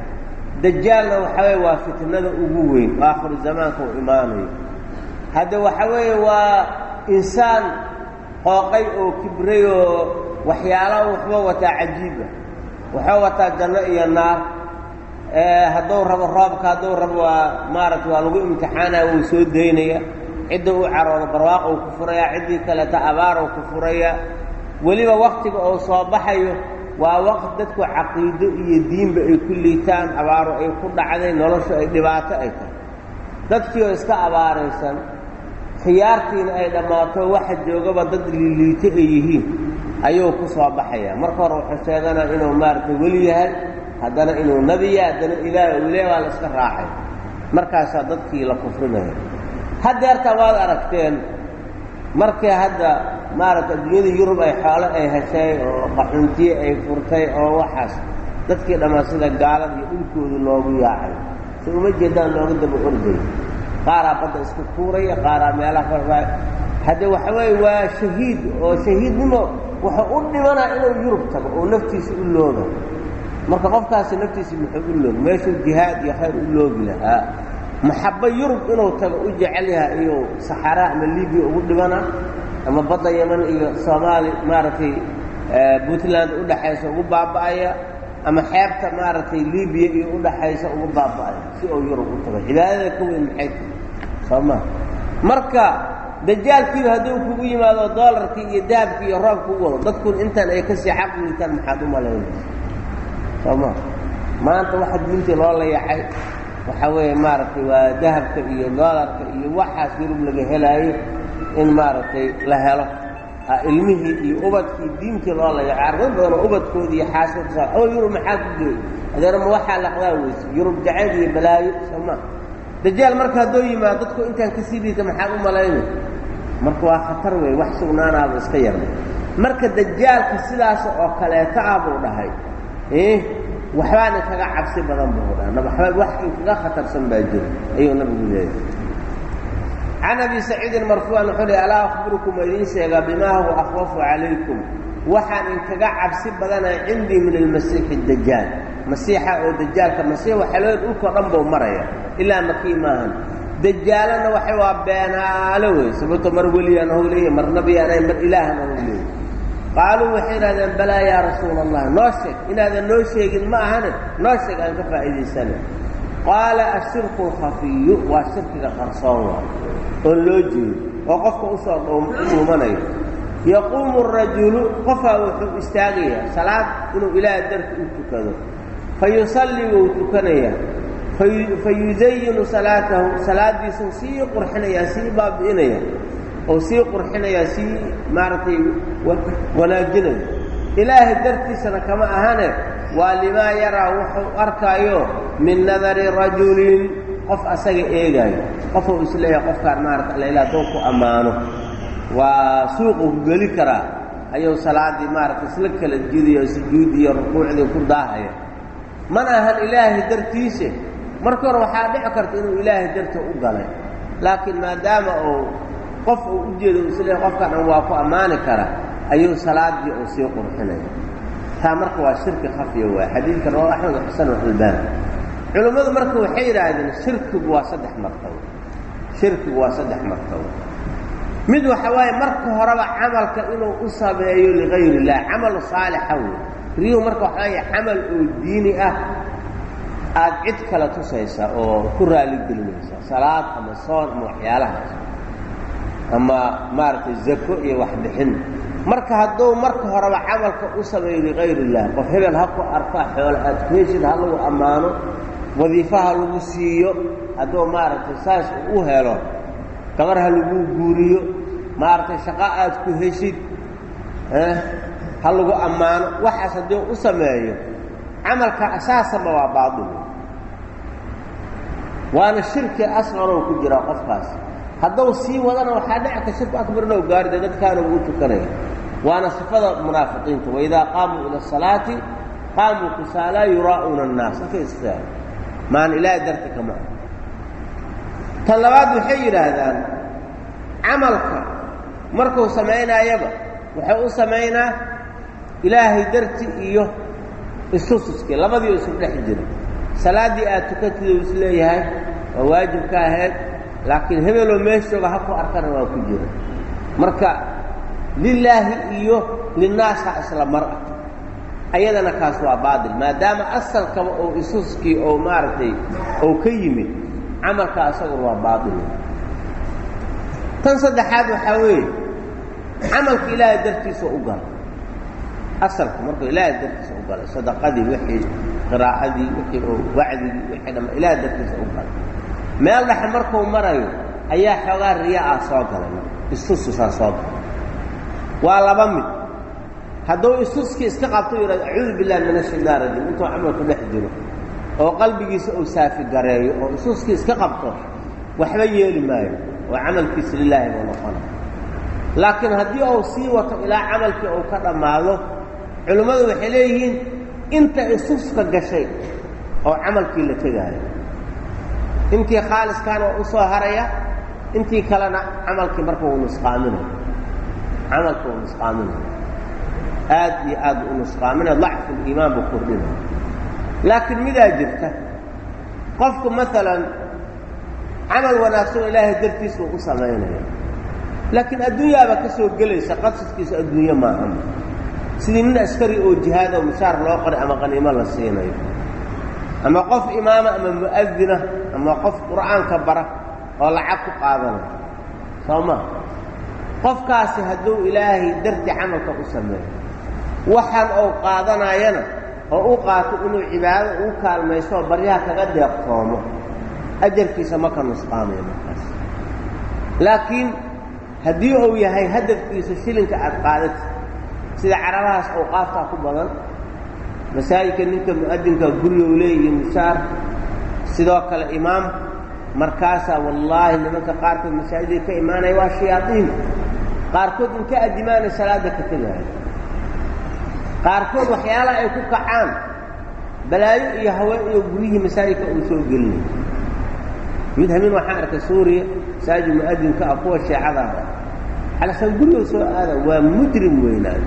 Speaker 1: dajaalna waxa weeye waa fitnada ugu weyn oo aakhiru zamaanka uu imaanayo hadda waxa weeye waa insaan qooqay oo kibray oo waxyaalaha waxba wataa cajiiba waxuu wataa janno iyo naar hadduu rabo roobka hadduu rabo waa maaragtay waa lagu imtixaanaya wuu soo daynaya cidda u caroodo barwaaq uu ku furaya ciddii kaleta abaar uu ku furaya weliba waktiga uu soo baxayo waa waqti dadku caqiido iyo diinba ay ku liitaan abaaro ay ku dhacday noloshu ay dhibaato ay tahay. Dadkii oo iska abaaraysan khiyaartiina ay dhammaato waxa joogaba dad liiliito ay yihiin ayuu ku soo baxaya marka hore wuxuu sheeganaa inuu maaragtay weli yahay haddana inuu nebi yahay haddana ilaah uu le waa la iska raacay. Markaasaa dadkii la kufrinaya haddeerta waad aragteen markii hadda maaragta adduunyada yurub ay xoolo ay heshay oo qaxuntiye ay furtay oo waxaas dadkii dhammaan sida gaalada iyo dhulkooda loogu yaacay. So uma jeedaan looga daba orday qaaraa badda isku tuuraya qaaraa meelaha hadde waxa weeye waa shahiid oo shahiidnimo wuxuu u dhimanaa inuu yurub tago oo naftiisa u looga marka qofkaasi naftiisa muxuu u looga meeshuu jihaad iyo khayr u loogi lahaa maxabo yurub inuu tago u jecel yahay iyuu saxara ama libiya ugu dhimanaa ama badda yeman iyo soomaali maaragtay puntland udhaxaysa ugu baaba'aya ama xeebta maaragtay libiya iyo udhaxaysa ugu baaba'aya si uu yurub u tago. Cibaadada ka weyn maxay tahay? Soo ma. Marka dajaalkiiba hadduu kugu yimaado doolarkii iyo dahabkii iyo roobka u wado dadkun intaan ay ka sii xaqlitaan maxaad u malaynaysa soo ma. Maanta waxa diintii loo layaxay waxaa weeye maaragtay waa dahabka iyo doolarka iyo waxaas yurub laga helaayo in maaragtay la helo. Ilmihii iyo ubadkii diintii loo layaxay arday badan oo ubadkoodii iyo xaasadka oo yurub maxaa ku geey adeerma waxaa laqdaa weyse yurub jacayl iyo balaayo soo ma. Dajaal marka hadduu yimaado dadku intaan ka sii liita maxaad u malaynay? Marka waa khatar wey wax sugnaanaaba iska yarna marka dajaalka sidaas oo kaleeta ah buu dhahay waxbaan inkaga cabsi badan buu dhaha waxba wax inkaga khatarsan baa jira ayuu nabigu leeyahay. Can abi saciidin marfuucan wuxuu lehy alaa akhbirukum waa idiin sheegaa bimaa huwa akhwafu calaykum? Waxaan inkaga cabsi badanaya cindii min almasiixi dajaal masiixa oo dajaalka masiix waxaa loo dhulkao dhan buu maraya ilaa makii maahan dajaalana waxay waa beenaalo wey sababto mar weliyaan hou leeyahy mar nabiyaan mar ilaahan hou leeyahy qaaluu waxay idhahdeen balaa yaa rasuula allah noo sheeg inaadan noo sheegin ma ahane noo sheeg aan ka faa'iidaysana qaala ashirku alkhafiyu waa shirkiga qarsoon waa oon loo jeedo oo qofka u soo dhuumanayo. Yaquumu arajulu qofaa wuxuu istaagayaa salaad inuu ilaah darti u tukado. Fa yusallii wuu tukanayaa. Fa yuzayinu salaatahu salaaddiisuu sii qurxinayaa sii baabi'inaya oo sii qurxinayaa sii maaragtay wanaajinaya ilaahay dartiisana kama ahane waa limaa yaraa wuxuu arkaayo min nadari rajulin qof asaga eegaayo qofuu is leeyahay qofkaan maarata alla hadduu ku ammaano. Waa suuqu ku geli karaa ayuu salaaddii maaragta isla kala jidayo sujuud iyo rukuucdii ku daahaya. Mana ahan ilaahay dartiise markii hore waxaa dhici karta inuu ilaahay darta u galay. Laakiin maadaama uu qof uu u jeedo is leeyahay qofkaan dhan waa ku ammaani kara ayuu salaaddii uu sii qurxinaya. Taa marka waa shirki khafiya waay xadiidka rawahu axmed xasan albaani culummadu marka waxay yidhaahdeen shirkigu waa saddex martabo shirkigu waa saddex martabo mid waxa waaye marka horeba camalka inuu u sameeyo ligayr illah camal saalixa wey riyuhu marka waxa waaya camal oo diini ah aad cid kale tusaysa oo ku raaligelinaysa salaad ama soon ama waxyaalahaas ama maaragtay zako iyo waxbixin marka hadduu marka horeba camalka u sameeyo illah qof hebel ha ku arka xoolo aad ku heshid ha lagu ammaano wadiifo ha lagu siiyo hadduu maaragtay saas u helo gabar ha lagu guuriyo maaragtay shaqo aad ku heshid ha lagu ammaano waxaas haddii u sameeyo camalka asaasaba waa baatil waana shirki asqarow ku jiraa qofkaas hadduu sii wadana waxaa dhecka shirku akbar inuu gaarida dadkaana uu tukanaya. Waana sifada munaafiqiinta waidaa qaamuu ila asalaati qaamuu kusaalaa yuraa'uuna annaas. Halkay istaa maan ilaahay darti kama tan labaad waxay yidhaahdaan camalka markuu samaynaayaba wuxuu u samaynaa ilaahay darti iyo isususkii labadii isu dhex jira salaaddii aad tukatid uu is leeyahay waa waajibka ahayd laakiin hebeloo meeshooga ha ku arkana waa ku jira. Marka lilaahi iyo linnaasa isla mar ah. Ayadana kaas waa baatil maadaama asalkaba oo isuskii oo maaragtay oo ka yimid camalka isaguna waa baatil tan saddexaad waxaa weeye camalka ilaahay dartiisa u gala asalka markuu ilaahay dartiisa u galay sadaqadii wixii qiraa'adii wixii oo wacdigii wixii dhama ilaahay dartiisa u galay meel dhexe markuu marayo ayaa xoogaa riya ah soo galay. Istususaa soo galay. Waa laba mid. Hadduu istuskii iska qabto u acuudu billahi min ashaytaan rajiim. Intuu camalku dhex jiro oo qalbigiisa uu saafi gareeyo oo istuskii iska qabto waxba yeeli maayo oo camalkiisa lilaahi buu noqona laakiin haddii uu sii wato ilaa camalkii uu ka dhammaado culimmadu waxay leeyihiin inta isuska gashay oo camalkii la tegaayo intii khaaliskaan waa u soo haraya intii kalena camalkii marka uu nusqaaminayo camalka uu nusqaaminayo aad iyo aad u nusqaaminaya dacfu liimaan buu kordhinaya laakiin midaa jirta? Qofku maalan camal wanaagsan oo ilaahay dartiis buu u samaynaya laakiin adduunyaaba ka soo gelaysa qasadkiisu adduunye maahan. Sidii nin askari oo jihaad oo mushaar loo qoray ama qaniimo la siinayo ama qof imaama ama mu'adina ama qof qur'aanka bara oo lacag ku qaadanayo soo ma qofkaasi hadduu ilaahay darti camalka u sameeyo waxaan uu qaadanayana oo u qaato inuu cibaado ugu kaalmaysto oo baryaha kaga deeqtoomo ajarkiisa ma ka nusqaamayo markaas. Laakiin haddii uu yahay hadafkiisa shilinka aad qaadati sida carabahaas awqaaftaa ku badan masaajidka ninka mu'adinka gurigou leeyihi mushaar sidoo kale imaam markaasaa wallaahi nimanka qaarkood masaajidday ka imaanaya waa shayaadiin. Qaarkood inka addimaanay salaadda ka tegaayo qaarkood waxyaalaha ay ku kacaan balaayo iyo haween iyo guryihii masaajidka uu soo gelinay mid habeen waxaan arkay suuriya masaajid mu'adinka ah kuwa sheecadaah xalasan gurigoo soo aada waa mujrim weynaan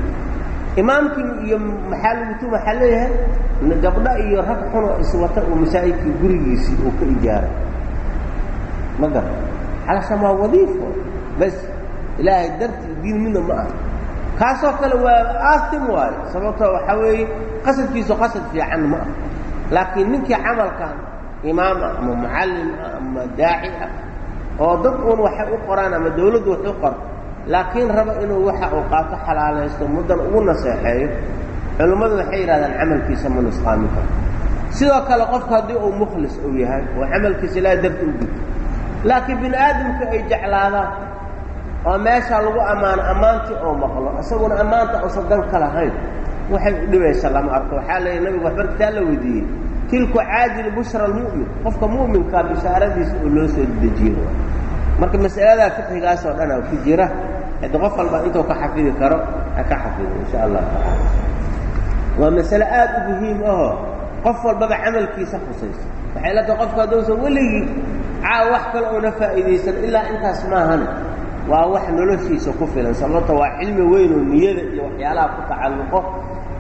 Speaker 1: imaamkii iyo maxaa lagutu waxaa leeyahay gabdha iyo rag xunoo iswata uu masaajidkii gurigiisii uu ka ijaaray. Ma garan xalasan waa wadiifo? Bas ilaahay darti diin midna ma ah kaasoo kale waa aatim waayo sababtoo waxaa weeye qasadkiisu qasad fiican ma ah laakiin ninkii camalkan imaam ah ama mucallim ah ama daaci ah oo dad uun waxay u qoraan ama dawladdu wax u qorto laakiin raba inuu waxa uu qaato xalaalaysto muddan ugu naseexeeyo. Culimmadu waxay yidhahdaan camalkiisa ma nusqaamin karo. Sidoo kale qofku haddii uu mukhlis uu yahay oo camalkiisa ilaahay darti u gudto laakiin bini aadamka ay jeclaadaan oo meeshaa lagu ammaano ammaantii oo maqlo isaguna ammaanta uusan dan ka lahayn. Waxay u dhibaysa lama arko. Waxaa leeya nabigu waxbar kitaa la weydiiyey. Tilku caajil bushra almu'min qofka mu'minkaa bishaaradiisa oo loo soo dejiyo marka mas'aladaa fiqigaas oo dhanaa ku jira haddi qof walba intuu ka xafidi karo ha ka xafido insha allah. Tacaala waa masale aad u muhiim ahoo qof walbaba camalkiisa khusaysa waxay la tahay qofku hadduusan weligii caaw wax kale oona faa'iidaysan ilaa intaas maahane. Waa wax noloshiisa ku filan. Sababto waa cilmi weyn oo niyada iyo waxyaalaha ku tacalluqo.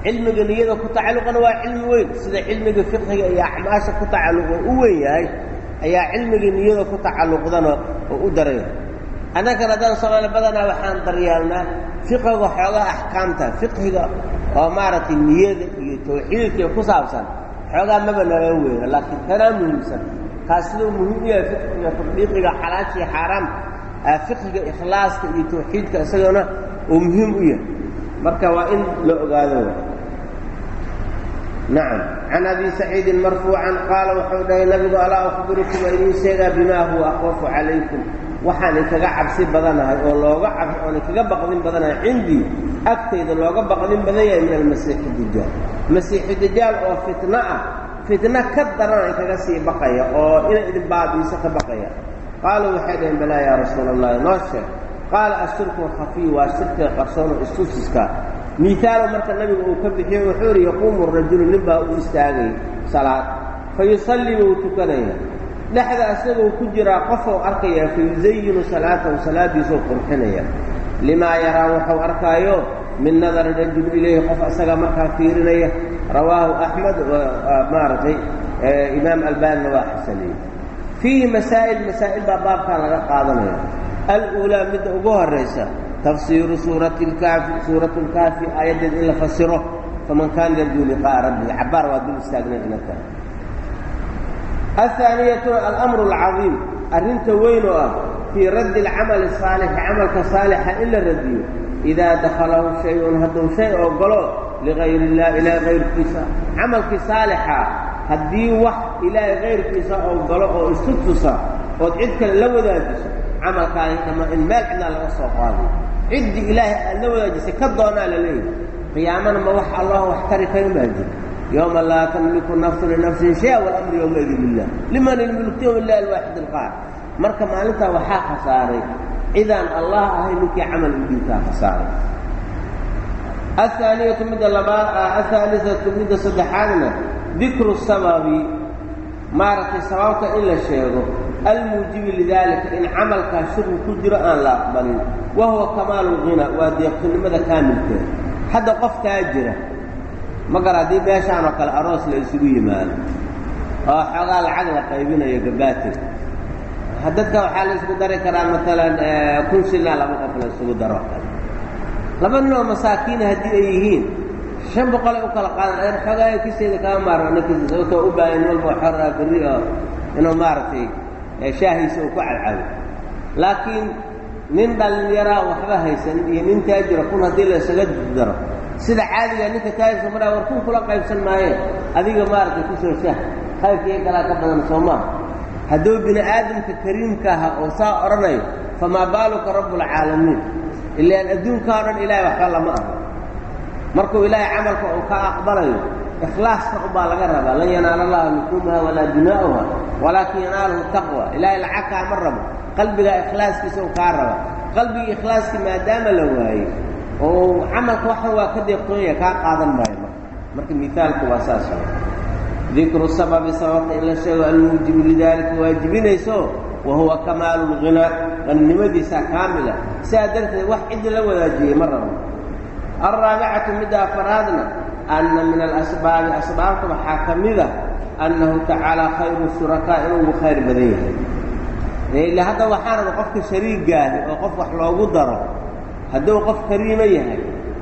Speaker 1: Cilmiga niyada ku tacalluqana waa cilmi weyn. Sida cilmiga fiqhiga iyo acmaasha ku tacalluqo u weyn yahay ayaa cilmiga niyada ku tacalluqdana oo u daraya annagan haddaan soomaali badanaa waxaan daryeelnaa fiqiga xoogaa axkaamta fiqhiga oo maaragtay niyada iyo tawxiidka ku saabsan. Xoogaa maba nala weyna laakiin kanaa muhiimsan. Kaas siduu muhiim u yahay fiqiga tadbiiqiga xalaasha iyo xaaraamka fiqiga ikhlaaska iyo tawxiidka isagana uu muhiim u yahay. Marka waa in la ogaado nacam can abi saciidin marfuucan qaala wuxuu dhahay nabigu alaa akhbirukum waa idiin sheegaa bimaa huwa aqwafu calaykum waxaan inkaga cabsi badanahay oo looga oon inkaga baqdin badanahay cindii agtayda looga baqdin badan yahay min almasiixi dajaal masiixi dajaal oo fitno ah fitno ka darana inkaga sii baqaya oo inay idin baabiiso ka baqaya qaaluu waxay dhaheen balaa yaa rasuula allahi noo sheeg qaala ashirku khafiy waa shirkiga qarsoono istusiska miihaalo marka nabigu uu ka bixiyo wuxuu yidhi yaquumu rajulu nin baa u istaagay salaad. Fa yusallii buu tukanaya. Dhexda isagoo ku jiraa qofou arkaya fa yusayinu salaatahu salaaddiisuu qurxinaya. Limaa yaraa wuxuu arkaayo min nadari rajul ilayhi qof isaga markaa fiirinaya. Rawaahu axmed maaragtay imaam albaanina waa xasaniyey fiihi masaa'il masaa'il baa baabkaa laga qaadanaya. Aluulaa midda ugu horaysa tafsiiru suurati lkaafi suuratu lkaafi aayaddeed in la fasiro faman kaana yarjuu liqaa'a rabbihi cabbaar waa dul istaagna inaka ahaaniyatuna alamru alcadiim arrinta weyn oo ah fii raddi alcamali asaalixi camalka saalixa in la radiyo idaa dakhalahu shay-un hadduu shay ogolo ligayri illah ilaahay kayrkiisa camalkii saalixa haddii wax ilaahay kayrkiisa ogolo oo isu tusa ood cid kale la wadaajiso camalkaani dhamma in meel cidnaa laga soo qaadiyo ciddii ilaahay aad la wadaajisay ka doonaa la leeyahy qiyaamana ma wax allah wax tari karin baa yowma laa tamliku nafsu linafsin shaya walamru yowmaidin lilah liman ilmulku yowm illahi alwaaxid alqaar marka maalintaa waxaa khasaaray cidaan allah ahay ninkii camal u khasaaray. Ahaaniyatu midda labaa ahaalisatu midda saddexaadna dikru sababi maaragtay sababta in la sheego almuujibi lidaalika in camalkaa shirki ku jiro aan la aqbalin wa huwa kamaalu lghina waa deeqtinimada kaamilkeeda hadda qofkaa jira magar haddii meeshaan oo kale aroos la isugu yimaado oo xoogaa lacag la qaybinayo gabaatig dadka waxaa la isku dari karaa maalan kun shilna laba qof la isugu daro kale laba nin oo masaakiina haddii ay yihiin shan boqolay u kala qaadan xoogaa kiseeda kama maarmo ninkiisa sababtoo u baahan walba xorraa berri oo inuu maaragtay shaahiisa uu ku cadcabo laakiin nin dhallinyaraa waxba haysan iyo nin taajira kun haddii la isaga daro sida caadiga ninka taajirka maraa war kun kula qaybsan maayeen adiga maaragtay ku soo shaah khayrkii galaa ka badan soo maaha hadduu bini aadamka kariimka aha oo saa odhanayo famaa baaluka rabbulcaalamiin ilaan adduunkaa o dhan ilaahay waxba lama aha. Markuu ilaahay camalka uu ka aqbalayo ikhlaasna ubaa laga rabaa lan yanaala allaha lukuumaha walaa dimaa'uha walaakin yanaaluhu taqwa ilaahay lacag kaama rabo qalbigaa ikhlaaskiisa u kaa raba qalbigii ikhlaaskii maadaama la waayey oo camalka waxan waa ka deeqtoonya kaa qaadan maayo marka marka miaalku waa saas dikru sababi sababta in la sheego almuujibu lidaalika waajibinayso wa huwa kamaalu lghinaa qannimadiisa kaamila sidaa darteed wax ciddi la wadaajiyey ma rabo alraabicatu midda afaraadna anna min alasbaabi asbaabta waxaa ka mida annahu tacaala khayru shurakaa inuu ugu khayr badan yahay ila hadda waxaa raba qofka shariigaahi oo qof wax loogu daro hadduu qof kariimo yahay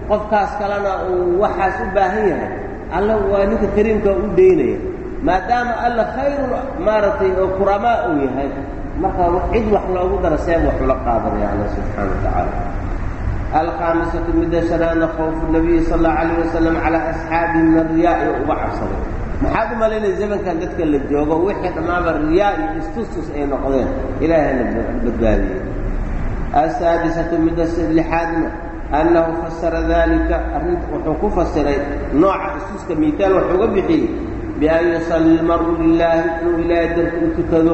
Speaker 1: qofkaas kalena uu waxaas u baahan yahay alla waa ninka kariimkaa u daynaya maadaama alla khayru maaragtay oo kuramaa uu yahay marka cid wax loogu daro seeb wax ula qaadanaya alla subxaana wa alkhaamisatu midda shanaadna khawfu nabiyi sal allau alayh wasalam calaa asxaabihi min ariyaa iyo uga cabsaday maxaad u malaynaya zamankan dadka la joogo wixii dhammaaba riyaa iyo istustus ay noqdeen ilaahayna badbaadiyey asaadisatu midda lixaadna annahu fasara dalika arrinta wuxuu ku fasiray nooca istuska miitaal wuxuu ga bixiyey bian yusalli lmar'u lilaahi inuu ilaahay darka u tukado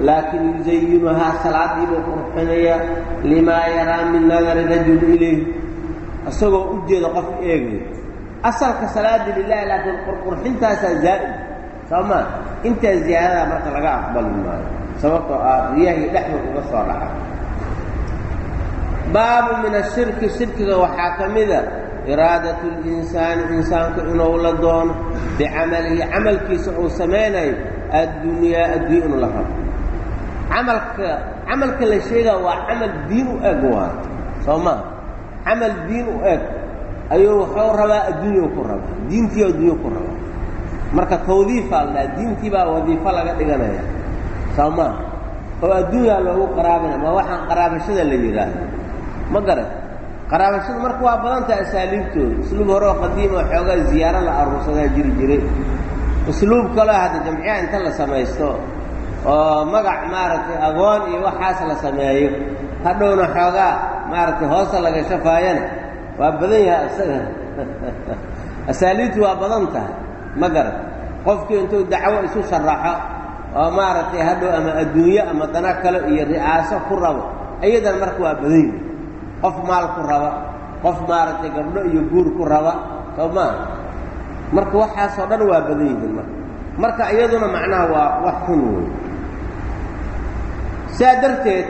Speaker 1: laakin yusayinuhaa salaadiibuu qurxinaya limaa yaraa min nadari rajul ilayh isagoo u jeeda qof eegay asalka salaadi lilahi laakiin qurqurxintaasaa zaa'id soo maa intaa ziyaadadaa marka laga aqbali maayo sababtoo ah riyahii dhexda uga soo dhaca baabu min ashirki shirkiga waxaa ka mida iraadatu linsaani insaanku inuu la doono bicamalihi camalkiisa uu samaynayo addunyaa adduunya inuu la rabo camalka camalka la sheegaa waa camal diin u eg waa soo maa camal diin u eg ayuu wuxuu rabaa adduunyau ku raba diintii adduunya ku raba marka tawdiifaa la dhaha diintii baa wadiifo laga dhiganaya soo maa oo adduunyaa loogu qaraabana ma waxaan qaraabashada la yidhaahdo ma garan qaraabashada marka waa badan tahay asaaliibtooda usluub hore oo qadiima oo xoogaa ziyaaro la aruursadaa jiri jiray usluub kaleo hadda jamciyaha inta la samaysto oo magac maaragtay agoon iyo waxaas la sameeyo. Hadhowna xoogaa maaragtay hoosta laga shafaayana waa badan yahay isaga asaaliibtu waa badan tahay ma garan qofkii intuu dacwo isu sharaxo oo maaragtay hadhow ama adduunyo ama dana kale iyo ri'aaso ku rabo iyadan marka waa badan yahay. Qof maal ku raba qof maaragtay gabdho iyo guur ku raba soo maa marka waxaasoo dhan waa badan yihiin marka. Marka iyaduna macnaha waa wax xun wey saa darteed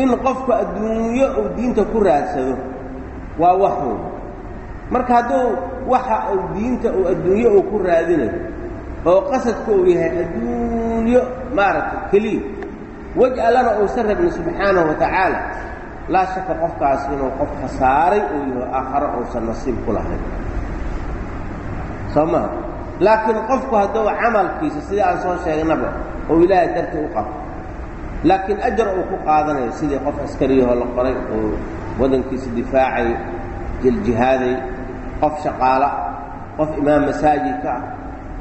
Speaker 1: in qofku adduunyo uu diinta ku raadsado waa wax xun marka hadduu waxa uu diinta uu adduunyo uu ku raadinayo oo qasadka uu yahay adduunyo maaragtay keliya wej allana uusan rabin subxaanahu wa tacaala laa shaka qofkaas inuu qof khasaaray uu yaho aakharo uusan nasiib ku lahayn. Soo maha laakiin qofku hadduu camalkiisa sidii aan soo sheegnaba oo ilaahay dartii u qabto laakiin ajar uu ku qaadanayo sidii qof askariyahoo la qoray oo wadankiisa difaacay jiljihaaday qof shaqaala qof imaam masaajidka ah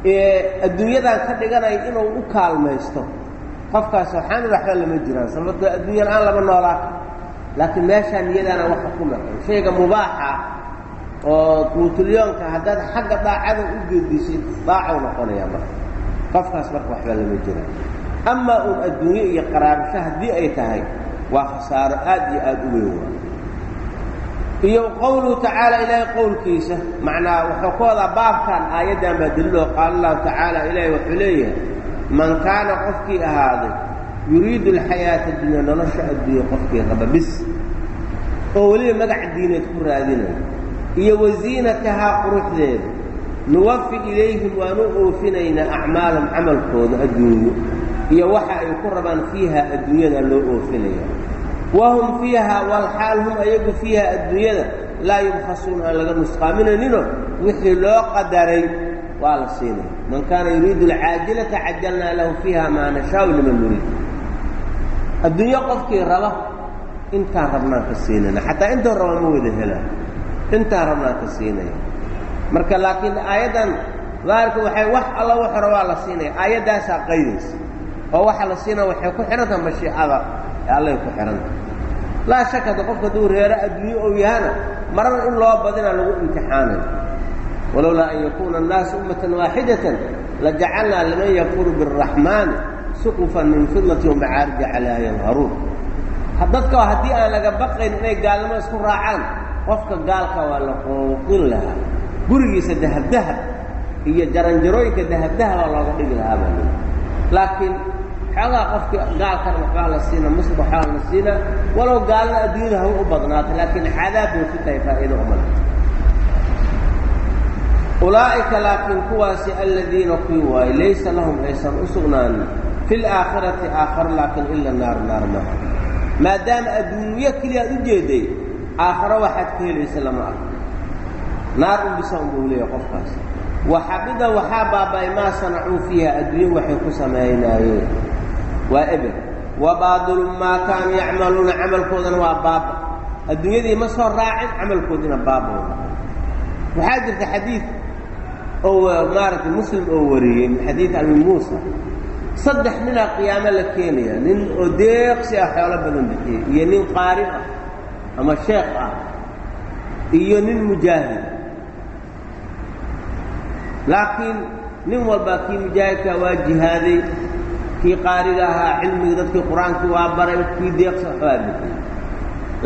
Speaker 1: ee adduunyadan ka dhiganaya inuu u kaalmaysto. Qofkaas waxaan waxba lama jiraan sababtoo adduunya la'aan lama noolaa. Laakiin meeshaa niyadaana waxa ku naqan shayga mubaaxa oo quutulyoonka haddaad xagga daacada u gedisid daacau noqonaya marka. Qofkaas marka waxba lama jiraan amaa uun adduunye iyo qaraabasho haddii ay tahay waa khasaaro aad iyo aad u weyn waa iyo qowluhu tacaala ilaahay qowlkiisa macnaa wuxuu ka wadaa baabkan aayaddan baa daliiloo qaala allahu tacaala ilaahay wuxuu leeyahay man kaana qofkii ahaaday yuriidu alxayaata addunya nolosha adduunya qofkii raba bis. Oo weliba magac diineed ku raadinaya. Iyo wasiinatahaa quruxdeeda nuwafi ilayhim waanu oofinaynaa acmaalahum camalkooda adduunyo iyo waxa ay ku rabaan fiiha adduunyada loo oofinaya wahum fiiha walxaal hum ayagu fiiha adduunyada laa yubkhasuuna aan laga nusqaaminayninoo wixii loo qadaray waa la siinaya man kaana yuriidu alcaajilata cajalnaa lahu fiiha maa nashaau liman nuriid adduunyo qofkii raba intaan rabnaan ka siinayna. Xataa intuu raba ma wada helaan intaan rabnaan ka siinaya marka laakiin aayaddan daahirka waxay wax alla wuxu rabaa la siinaya. Aayaddaasaa qaydaysa oo waxa la siinaya waxay ku xidhantaha mashiicada ee allay ku xidhantaha laa shaka hadda qofka hadduu reero adduunye ou yahana marana in loo badina lagu imtixaanayo walowlaa an yakuuna annaasu ummatan waaxidatan lajacalnaa liman yakfuru biاraxmaani suqufan min fidlati wamacaarija calayha yadharuun dadka haddii aan laga baqayn inay gaalnimo isku raacaan qofka gaalka waa la qooqin lahaa. Gurigiisa dahabdahab iyo jaranjarooyinka dahabdahabaa looga dhigi lahaa baa laakiin xoogaa qofkii gaalkan waxbaa la siina muslim waxbaa la siina walow gaalna adduunyada haw u badnaata laakiin cadaab bay ku tahay faa'iido umale ulaa'ika laakiin kuwaasi aladiina kuwii waaye laysa lahum aysan u sugnaanin fi laakhirati aakharo laakiin ila naar naar maha maadaama adduunyo keliya ad u jeeday aakharo waxaad ka helaysa lama arko. Naar unbisa unbuu leeyahay qofkaas waxabida waxaa baaba'ay maa sanacuu fiiha adduunyo waxay ku samaynaayeen waa ebel wa baadilu maa kaanuu yacmaluuna camalkoodana waa baaba adduunyadii ma soo raacin camalkoodina baaba waxaa jirta xadiid oo maaragtay muslim oo wariyey xadiid abi muusa. Saddex ninaa qiyaamo la keenaya nin oo deeqsi ah xoolo badan bixiyey iyo nin qaari ah ama sheekh ah iyo nin mujaahid. Laakiin nin walba kii mujaahidkaa waa jihaaday kii qaariga ahaa cilmigii dadkii qur'aankii waa baray kii deeqsi waxbaa bixiyey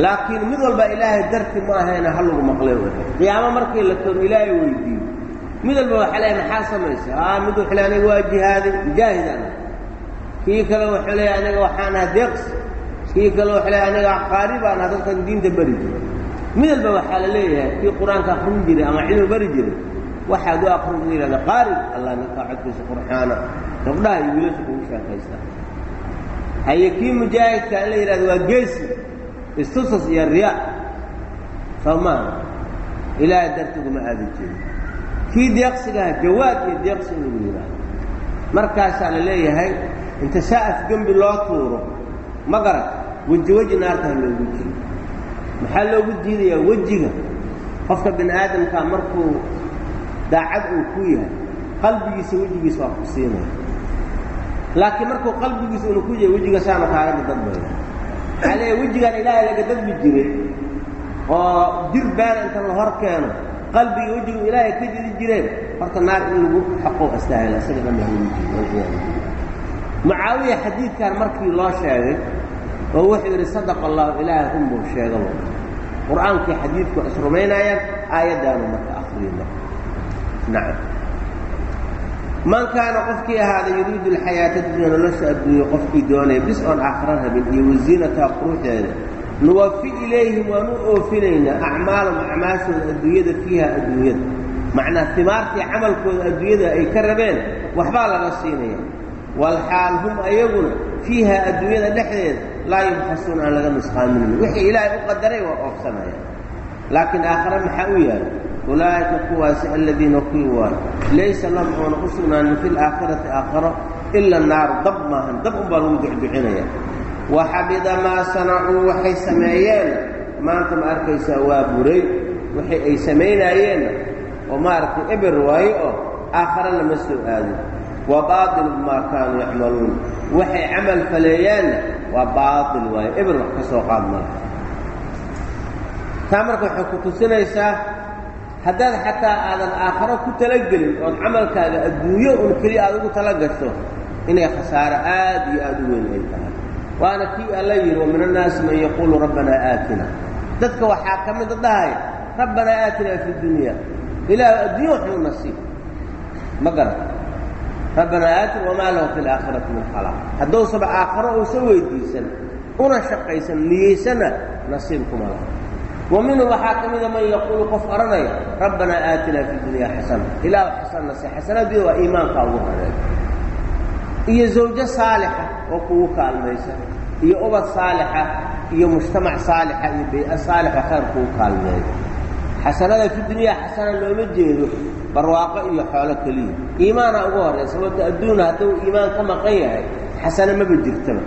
Speaker 1: laakiin mid walba ilaahay darti ma ahayna ha lagu maqlay u qiyaamo markii la keeno ilaahay weydiiyo mid walba waxaa leeyahay maxaa samaysay aa mid wuxuu leey aniga waa jihaaday mujaahidaan kii kale wuxuu leeyahay aniga waxaan aha deeqsi kii kale wuxuu leeyahay aniga qaari baan aha dadkan diinta bari jiray. Mid walba waxaa la leeyahay kii qur'aanka akrin jiray ama cilmi bari jiray waxaad u akrin in yidhahda qaari allah ninkaa codkiisa qurxaana gabdhaha iyo wiilasha kugu sheekaysta haye kii mujaahidka in la yidhahdo waa geesi istusas iyo riyaa soo maaha ilaahay dartiguma aadi jirin. Kii deeqsigaha jawaad iyo deeqsi in lagu yidhaahdo markaasaa la leeyahay inta saa'af gembi loo tuuro ma garat weji weji naarta ha loogu jiido maxaa loogu jiidayaa wejiga? Qofka bini aadamkaa markuu daacad uu ku yahay qalbigiisa wejigiisa waa ku siinaya laakiin markuu qalbigiisa unu ku yahay wejiga saanu kaaga dadadbaya maxaa leeya wejigaan ilaahay laga dadbi jiray oo jir baana inta la hor keeno qalbiga wejigu ilaahay ka didi jireen horta naar in lagu xaqo astaahila isaga dhan mucaawiya xadiidkan markii loo sheegay oo wuxuu yidhi sadaqa allahu ilaahay run buu sheegaba qur'aankii xadiidku is rumaynayaan aayaddaanu marka akriyo marka. Nacam man kaana qofkii ahaada yuriidu alxayaata dunya nolosha adduunya qofkii doonaya bis oon aakhira rabin iyo wasiinataha quruxdeeda nuwafi ilayhim u oofinaynaa acmaalahum acmaashooda adduunyada fiiha adduunyada. Macnaa timaartii camalkooda adduunyada ay ka rabeen waxbaa laga siinaya walxaal hum ayaguna fiiha adduunyada dhexdeeda laa yubxasuun aan laga nusqaaminayn wixii ilaahay u qadaray waa oofsanaya. Laakiin aakhare maxaa u yaalla ulaa'ika kuwaasi aladiina kuwii waa laysa lahum oona u sugnaanin fi laakhirati aakharo ila naaru dab maahan dab unbaa lagu ducducinaya waxabida maa sanacuu waxay sameeyeen. Maanta ma arkaysaa waa buray waxay ay samaynaayeenna oo maaragtay eber waayo oo aakhare lama soo aadin. Wa baailu maa kaanuu yacmaluun. Waxay camal faleeyaanna waa baail waayo eber wax ka soo qaad mala taa marka waxay ku tusinaysaa haddaad xataa aadan aakharo ku talagelin ood camalkaaga adduunyo un keliya aad ugu tala gasho inay khasaaro aad iyo aad u weyn ay tahay. Waana kii alla yidhi wa min annaasi man yaquulu rabbanaa aatina. Dadka waxaa ka mida dhahaya rabbanaa aatinaa fi dunya. Ilaahu adduunya waxuu nasiib. Ma garan. Rabbanaa aatina wamaa lahu fi laakhirati min khalaaq hadduusaba aakharo uusan weydiisan una shaqaysan niyeysana nasiibkuma laha wa minhum waxaa ka mida man yaquulu qof odhanaya rabbanaa aatinaa fi dunya xasana ilaahu xasana nasi xasanaadooda waa iimaankaa ugu horreeya iyo zawjo saalixa oo kugu kaalmaysa. Iyo ubad saalixa iyo mujtamac saalixa iyo bay-a saalixa khayr kugu kaalmeeya xasanada fi dunyaa xasana looma jeedo barwaaqo iyo xoolo keliya. Iimaana ugu horraysa sababto adduuna hadduu iimaan ka maqan yahay xasano maba jirtaba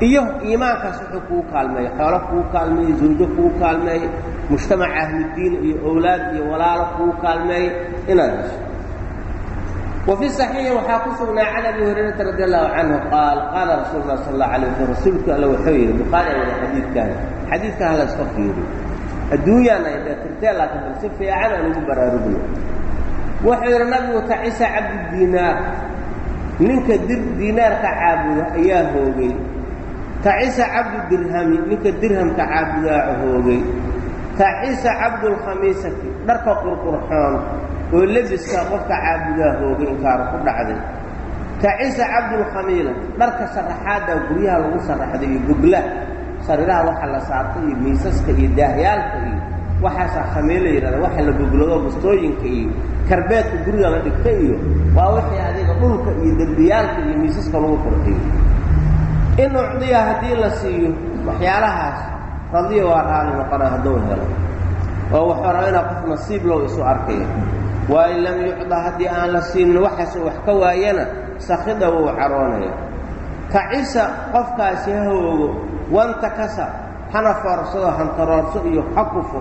Speaker 1: iyo iimaankaas wuxuu kugu kaalmeeya xoolo kugu kaalmeeye zawjo kugu kaalmeeye mujtamac ahludiin iyo owlaad iyo walaalo kugu kaalmeeye inaad hesho wa fi saxiixi waxaa ku sugnaa can abi hurayrata radi allahu canhu qaal qaala rasuulu sal allahu alay waslm rasuulku alla wuxuu yidhi bukhaari a wada xadiidkaani xadiidka ha layska fiiriyo adduunyaana dee tirtee laakiin bal si fiican aan ugu baraarugno wuxuu yidhi nabigu tacisa cabdu diinaar ninka dir diinaarka caabuda ayaa hoogay tacisa cabdu dirhami ninka dirhamka caabudaa hoogay tacisa cabdulkhamiisati dharka qurqurxoon oo lebiska qofka caabudaa hoogay inkaara ku dhacday. Tacisa cabdulkhamiila dharka sharaxaadda guryaha lagu sharaxday iyo goglaha sariiraha waxa la saarta iyo miisaska iyo daahyaalka iyo waxaasaa khamiila yidhahda waxa la goglado bustooyinka iyo karbeedka guriga la dhigta iyo waa wixii adiga dhulka iyo dembiyaalka iyo miisaska lagu qurxiyo in ucdiya haddii la siiyo waxyaalahaas radiya waa raali noqona hadduu helo. Oo wuxuu rabaa inaa qof nasiib low isu arkaya wain lam yucda haddii aan la siinin waxaasoo wax ka waayana sakhida wuu caroonaya. Kacisa qofkaasi ha hoogo wanta kasa hana foorsado hantaroorso iyo ha kufo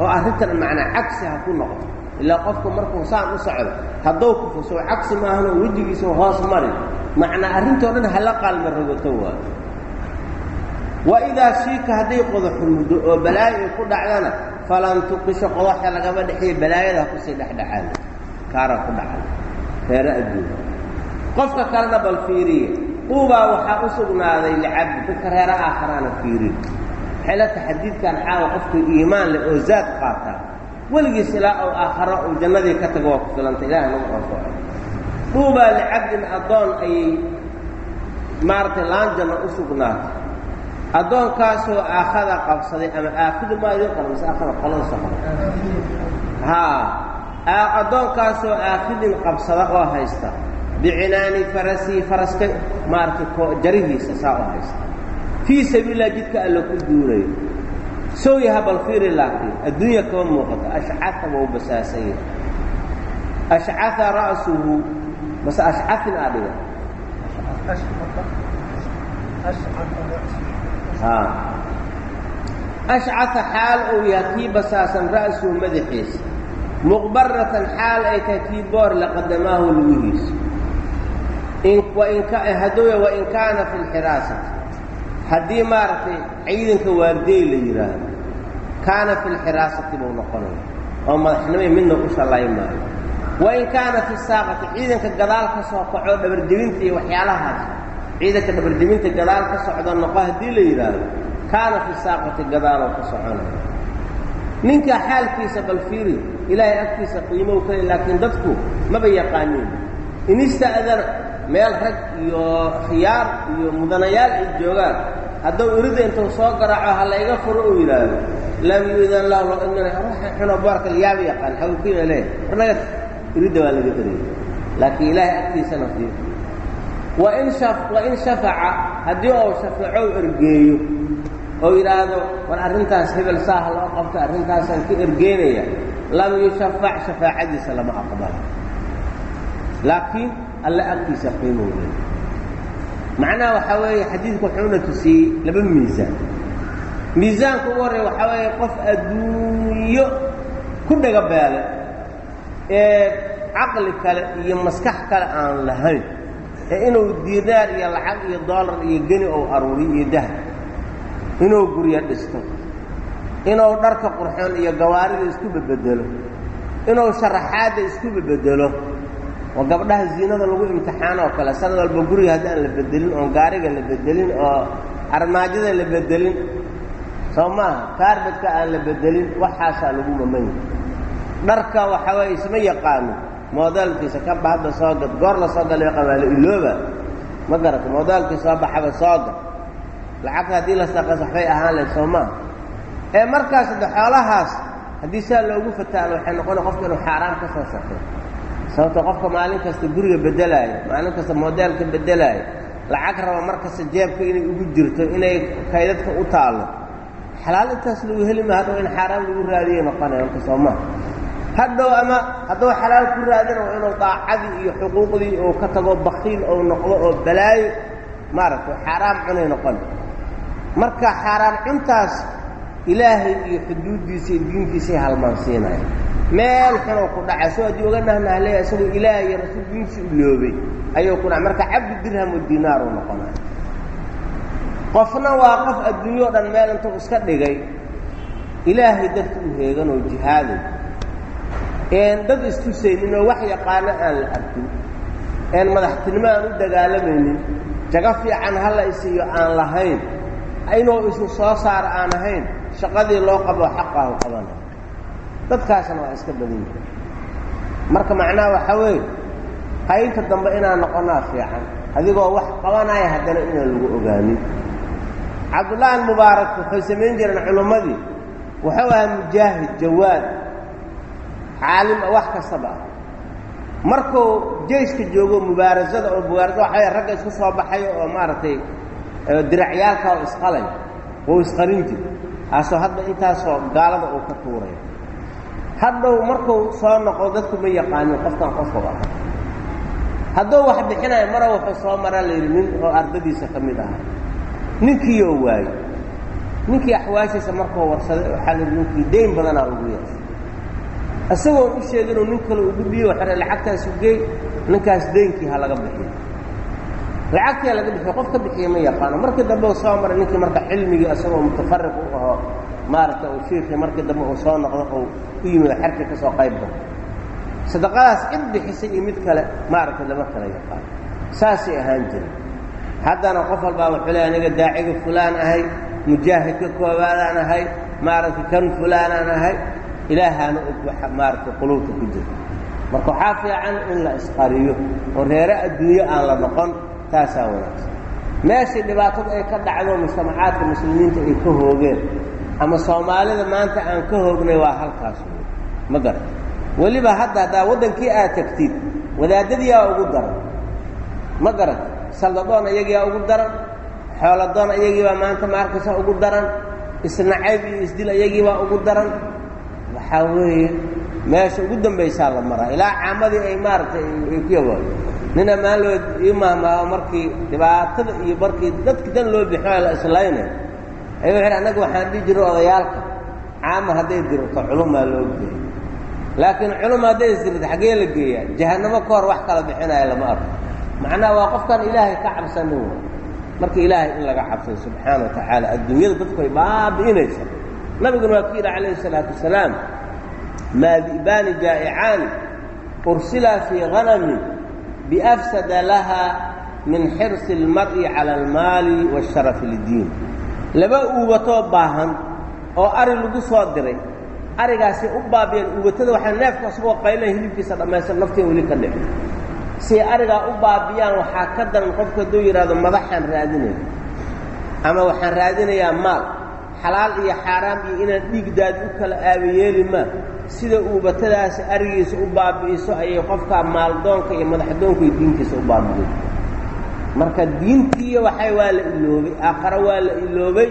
Speaker 1: oo arrintan macnaa cagsi ha ku noqdo ilaa qofku markuu saan u socdo hadduu kufo soo cagsi maahanoo wejigiisa hoos mari macnaa arrintoo dhan hala qaalma rogato waayo wa idaa shiika hadday qodaxu muddo oo balaayo ay ku dhacdana falan tuqisho qodaxda lagama dhexiyo balaayada ku sii dhexdhexaan kaara ku dhacan reere adduunya qofka kalena bal fiiriye. Uubaa waxaa u sugnaaday licabdi dadka reera aakharaana fiiriye. Waxay la tahay xadiidkan caawa qofka iimaan leh oo zaad qaataa weligiis ilaa ou aakharo uu jannadii ka tago waa ku filanta ilaah nagu anfacay dhuubaa licabdin addoon ayay maaragtay laan u sugnaatay. Addoonkaasoo aakhada qabsaday ama aakidu maa idin qala mise aakhada soo qaba haa addoonkaasoo aakidin qabsada oo haysta. Bicinaani farasihi faraska maaragtay jarihiisa saa u haysta. Fii sabiililah jidka alla ku duulayo sow yaha bal fiiri laakiin adduunya kama muuqato ashcata waa basaasan yahay ashcata ra'suhu mase ashcatin aa dhiga. Ashcata xaal uu yahay kii basaasan ra'suhu madaxiisa muqbaratan xaal ay tahay kii boor la qadamaahu lugihiisa hadduu wain kaana fi lxiraasati haddii maaragtay ciidanka waardeey la yidhaahdo kaana fi lxiraasati buu noqonaya oo madaxnimay midna u shallay maayo. Wain kaana fi saaqati ciidanka gadaal ka soo kaco dhabarjebinta iyo waxyaalahaas ciidanka dhabarjebinta gadaal ka socda noqo haddii la yidhaahdo kaana fi saaqati gadaaloo ka soconaya ninka xaalkiisa bal fiiri ilaahay agtiisa qiimow kale laakiin dadku maba yaqaaniin. In ista'dana meel rag iyo khiyaar iyo mudanayaal ay joogaan hadduu irida intuu soo garaaco ha layga furo uu yidhaahdo lam yuudan lahu xuno boorka yaaba yaqaan xawlkiina le naga iridda waa laga eraya laakiin ilaahay agtiisana fiir wain wain shafaca haddii uu shafeecow ergeeyo oo yidhaahdo war arrintaas hebel saaha loo qabto arrintaasaan ka ergeynaya lam yushafac shafaacadiisa lama aqbalo laakiin alla agtiisa qiimo weyn macnaha waxaa weeye xadiidku wuxuuna tusiyey laba miisaan miisaanka ugu horreya waxaa weeye qof adduunyo ku dhaga beelay ee caqli kale iyo maskax kale aan lahayn ee inuu diinaar iyo lacag iyo dollar iyo geni ou aruuriyo iyo dahab inuu guryo dhisto inuu dharka qurxoon iyo gawaarida isku bedbedelo inuu sharaxaadda isku bedbedelo oo gabdhaha ziinada lagu imtixaano oo kale sanad walba guriga haddaan la bedelin oon gaariga la bedelin oo armaajada la bedelin soo maaha kaarbadka aan la bedelin waxaasaa lagu mamanya dharka waxaa waye isma yaqaano. Modelkiisa kaba hadda soo gad goor la soo gala waa la ilooba. Ma garata modelkii soo baxaba soo gad lacagta haddii la saqas waxbay ahaan lahayd soo maaha ee markaas de xoolahaas haddii saa loogu fataalo waxay noqona qofka inuu xaaraam ka soo shaqeyo sababto qofka maalin kasta guriga beddelaayo maalin kasta modeelka beddelaayo lacag raba mar kasta jeebka inay ugu jirto inay kaydadka u taallo xalaal intaas lagu heli ma hadhow in xaaraam lagu raadiyay noqonaya marka soo hadhow ama hadduu xalaal ku raadina inuu daacadii iyo xuquuqdii uu ka tago bakiil ou noqdo oo balaayo maaragtay xaaraam cunay noqon. Marka xaaraan cuntaas ilaahay iyo xuduuddiisa iyo diintiisay halmaansiinaya meel xunoo ku dhacay soo haddii uga nahnahleya isagoo ilaahay iyo rasuul diintiisa iloobay ayuu ku dhaca. Marka cabdi dirham o dinaar uu noqonaya qofna waa qof adduunyo o dhan meel intuu iska dhigay. Ilaahay dadka u heegan oo jihaaday een dad istusaynin oo wax yaqaano aan la arkin een madaxtinimo aan u dagaalamaynin jago fiican hala isiiyo aan lahayn. Inuu isu soo saaro aan ahayn. Shaqadii loo qabo xaqaahu qabana dadkaasna waa iska badan yihiin marka macnaha waxaa weeye qaybta dambe inaan noqonaa fiican. Adigoo wax qabanaya haddana inaan lagu ogaanin cabdullaahi almubaarak waxay samayn jireen culummadii wuxuu ahaa mujaahid jawaad caalim wax kastaba. Ah markuu jeyska joogo mubaarasada oo mubaarasada waxa ragga isku soo baxayo oo maaragtay diracyaalka oo isqalay wou isqarin jir kaasoo hadda intaasoo gaalada uu ka tuuraya hadhow markuu soo noqo dadku ma yaqaanin qofkan qofkau aha hadduu wax bixinayo mara wuxuu soo maraa la yidhi nin oo ardadiisa ka mid ahaa ninkiioo waayo ninkii axwaashiisa markuu warsaday waxaa la yidhi ninkii dayn badanaa ugu yeeshay isagoon u sheeginuu nin kale ugu dhiiyo waxaa lacagtaas ugeey ninkaas daynkii ha laga bixiyo. Lacagtii laga bixiyo qof ka bixiya ma yaqaano. Markii dambe uu soo maray ninkii marka cilmigii isagoo mutafariq u aho maaragta uu shiikii markii dambe uu soo noqdo uu u yimid xerka ka qayb galo. Sadaqadaas cid bixisay iyo mid kale maaragtay lama kala yaqaano. Saasay ahaan jiren haddana qof walbaa wuxuu leey aniga daaciga fulaan ahay mujaahidka koowaadaan ahay maaragtay kan fulaanaan ahay. Ilaahaana og waxa maaragtay quluubta ku jira. Marka waxaa fiican in la isqariyo oo reere adduunyo aan la noqon taasaa wanaagsan. Meeshii dhibaatada ay ka dhacdo mujtamacaadka muslimiinta ay ka hoogeen ama soomaalida maanta aan ka hoognay waa halkaas. Wey ma garan weliba hadda haddaa waddankii aad tagtid wadaadadiyaa ugu daran ma garan saldadoon iyagiyaa ugu daran xooladoon iyagiibaa maanta maarkaysa ugu daran isnacayb iyo isdil iyagiibaa ugu daran. Waxaa weeye meesha ugu dambaysaa la maraa. Ilaa caamadii ay maaragtay ay ku yago nina maaloo ii mahmaaho markii dhibaatada iyo markii dadki dan loo bixio la islaynay. Ayuu wuxu annaga waxaan dhihi jiray odayaalka. Caama hadday dirto culumaa loo geeyo laakiin culum hadday isdirto xaggee la geeyaa. Jahannamo ka hor wax kala bixinaya lama arko macnaha waa qofkaan ilaahay ka cabsanin way marka ilaahay in laga cabsado subxaana wa tacaala adduunyada dadku ay baabi'inaysa nabiguna waa ku yidhi calayhi salaatu wasalaam maa di'baani jaa'icaani ursilaa fii hanamin biafsada laha min xirsi اlmar'i cala almaali waasharafi liddiin laba uubatoo baahan oo ari lagu soo diray arigaasi u baabiyeen uubatada waxaa neefka asagoo qaylan hilibkiisa dhammaysan nafteen weli ka dhicin siay arigaa u baabiyaan waxaa ka daran qofku hadduu yidhaahdo madaxaan raadinaya ama waxaan raadinayaa maal xalaal iyo xaaraam iyo inaan dhiigdaadi u kala aabayeeli maa sida uubatadaasi arigiisa u baabi'iso ayay qofkaa maaldoonka iyo madaxdoonka iyo diintiisa u baabi'in marka diintiiyo waxay waa la iloobay aakhare waa la iloobay.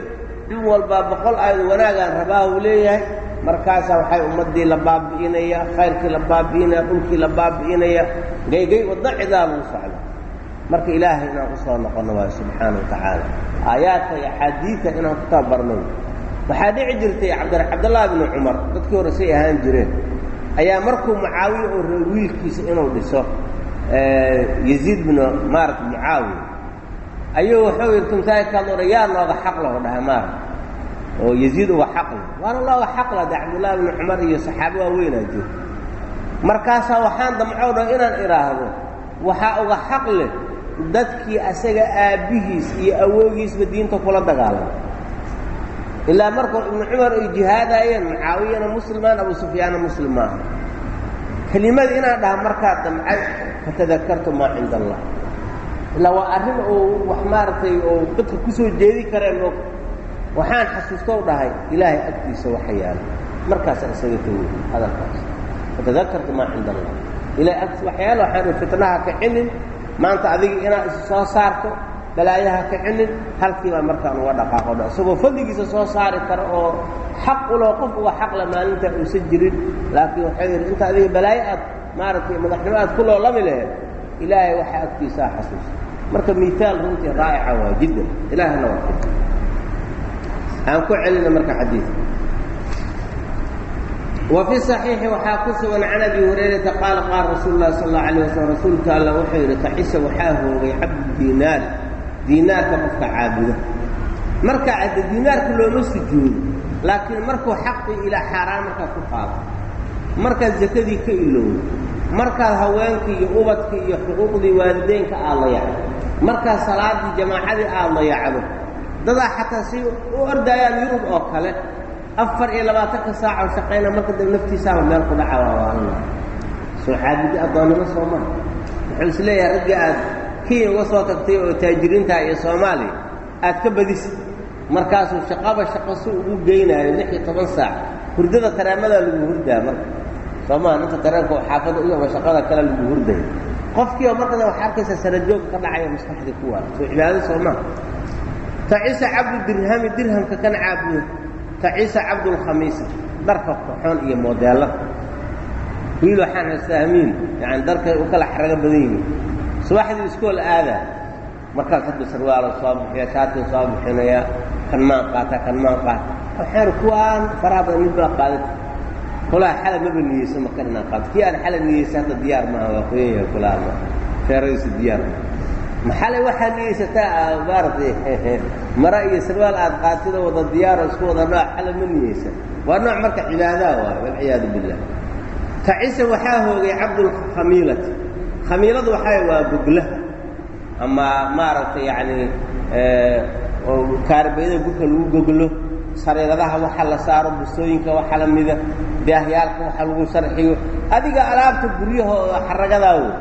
Speaker 1: In walbaa boqol aayad wanaagaan rabaa uu leeyahay markaasaa waxay ummaddii la baabi'inaya khayrkii la baabi'inaya dhulkii la baabi'inaya gaygay wadda cidaa lagu socda marka ilaahay inaan u soo noqonno waayo subxaana wa aayaadka iyo axaadiidta inaan ku tababarnay waxaa dhici jirtay cabdi cabdallaahi binu cumar dadkii hore say ahaan jireen ayaa markuu mucaawiya oo ree wiilkiisa inuu dhiso yaziid binu maarat mucaawiya. Ayuu wuxuu yidhi tumtaaykaad odha yaa nooga xaqlah o dhaha maara oo yaziid uga xaqle waana looga xaqla de cabdullaahi binu cumar iyo saxaabo waaweynaa jiro. Markaasaa waxaan damcow dha inaan idhaahdo waxaa uga xaq dadkii asaga aabbihiis iyo awoogiisba diinta kula dagaalamay ilaa markuu ibnu cumar ay jihaadaayeen mucaawiyana muslimaan abu sufyaana muslim kelimada inaan dhaha markaa damcay fatadakartu maa cinda allah. Ilaa waa arrin uu wax maaragtay oo dadka ku jeedi kareen waxaan xasuustow dhahay ilaahay agtiisa waxa yaalla markaasa isaga tago hadalkaas. Fatadakartu maa cinda allah ilahay agtiisa waxa yaalla waxaan fitnaha kicinin maanta adiga inaad is soo saarto balaayaha kicinin halkii baa markaan uga dhaqaaqo dha isagoo fadligiisa soo saari kara oo xaq uloo qof uga xaqla maalintaa uusan jirin. Laakiin waxay yidhi inta adiga balaayo aad maaragtay madaxnimo aad ku loolami laheed ilaahay waxa agtiisaa xasuusa marka miitaal runtii raa'ica waa jiddan ilaahna waa aan ku celina marka xadiidka wa fi صaxiixi waxaa ku sugan can abi hurayrata qaala qaala rasuulu lahi sal اllau alيه waslm rasuulka alla wuxuu yidhi taxisa waxaa hoogay cabdu diinaari diinaarka qofka caabuda marka adde diinaarka looma sujuudo laakiin markuu xaqii ilaa xaaraan markaad ku qaado markaad zakadii ka ilowdo markaad haweenkii iyo ubadkii iyo xuquuqdii waalideynka aad layacdo markaad salaadii jamaacadii aad layacdo dadaa xataa si u ordaayaan yurub oo kale afar iyo labaatanka saaco shaqayna marka dambe naftiisaaba meel ku dhaca waawaalana soo caabudi addoonnimo soo maha wuxuu is leeyahay raggii aad kenya uga soo tagtay oo taajiriintaha iyo soomaaliya aad ka badisi markaasuu shaqaba shaqo si ugu geynaayo lix iyo toban saac. Hurdada tareemadaa lagu hurdaa marka. Soomaa ninka tareenka oo xaafadda u ama shaqada kale lagu hurdaya qofkiioo markada waxaa arkaysa sarajoog ka dhacaya maskaxdii ku waa soo cibaado soo maha tacisa cabdu dirhami dirhamka kan caabudo tacisa cabdulkhamiisa dharka koxoon iyo moodeellada wiil waxaan isahmiin yani darkay u kala xarago badan yihiin. Subaxdii iskool aadaa markaas hadda sarwaalo soo bixiya shaatii soo bixinaya. Kan maan qaata kan maan qaata. Waxaan kuwaan faraha badan mid baa qaadata kulaha xalab maba niyeysa makan inaan qaato kii aan xalab niyeysa hadda diyaar maaha waa qoyan yahay kulaha ma. Feeradiisa diyaar. maaha maxalay waxaad niyeysataa? Maaratay mara iyo sarwaal aad qaatidoo wada diyaaro isku wada nooc xalab ma niyeysa waa nooc marka cibaadaha waayo walciyaadu billah tacisa waxaa hoogay cabdulkhamiilati khamiiladu waxaa waa goglaha ama maaragtay yacni kaarbeeda gurka lagu goglo sariiradaha waxa la saaro busooyinka waxa la mida daahyaalka waxa lagu sharxiyo. Adiga alaabta guryahooda xaragadaa wey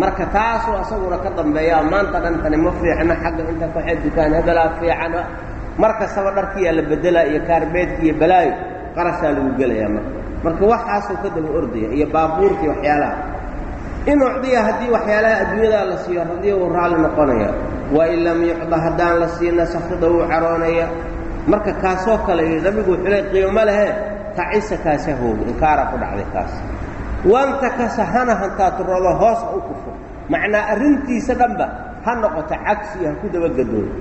Speaker 1: marka taasoo asaguna ka dambeeya maanta dhan tani ma fiicna xagga inta koxee dukaan hebelaa fiicana mar kastaba dharkiyaa la bedelaa iyo kaarbeedka iyo balaayo qarashaa lagu gelayaa marka. Marka waxaasuu ka daba ordaya iyo baabuurkii waxyaalaha. In ucdiya haddii waxyaalaha adduunyadaa la siiyo radiya uu raalli noqonaya wain lam yucda haddaan la siina sakhida wuu caroonaya. Marka kaasoo kale iyo nabigu wuxuu le qiimo lehe tacisa kaasa hooga inkaaraa ku dhacday kaas wantakasa hana hantaaturodo hoos ha u kufo. Macnaa arrintiisa dhanba ha noqoto cagsi ha ku dabagadoodo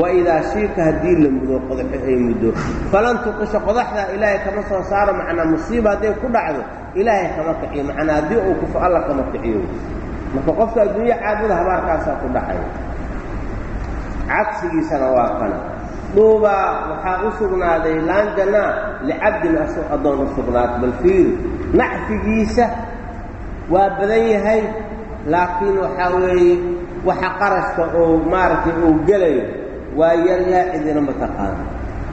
Speaker 1: waidaa shiika haddii la mudo qodaxo ay muddo falan tuqisha qodaxdaa ilaahay kama soo saaro macnaa musiiba hadday ku dhacdo ilaahay kama kiciyo. Macnaa haddii uu kufo alla kama kiciyo. Marka qofka adduunye caabuda habaarkaasaa ku dhacaya cagsigiisana waa kana duubaa waxaa u sugnaaday laan jannaa licabdin asu addoon u sugnaatay bal fiiri nacfigiisa waa badan yahay laakiin waxaa weeye waxa qarashka oo maaragtay uu gelayo waa yaryaa cidina mataqaano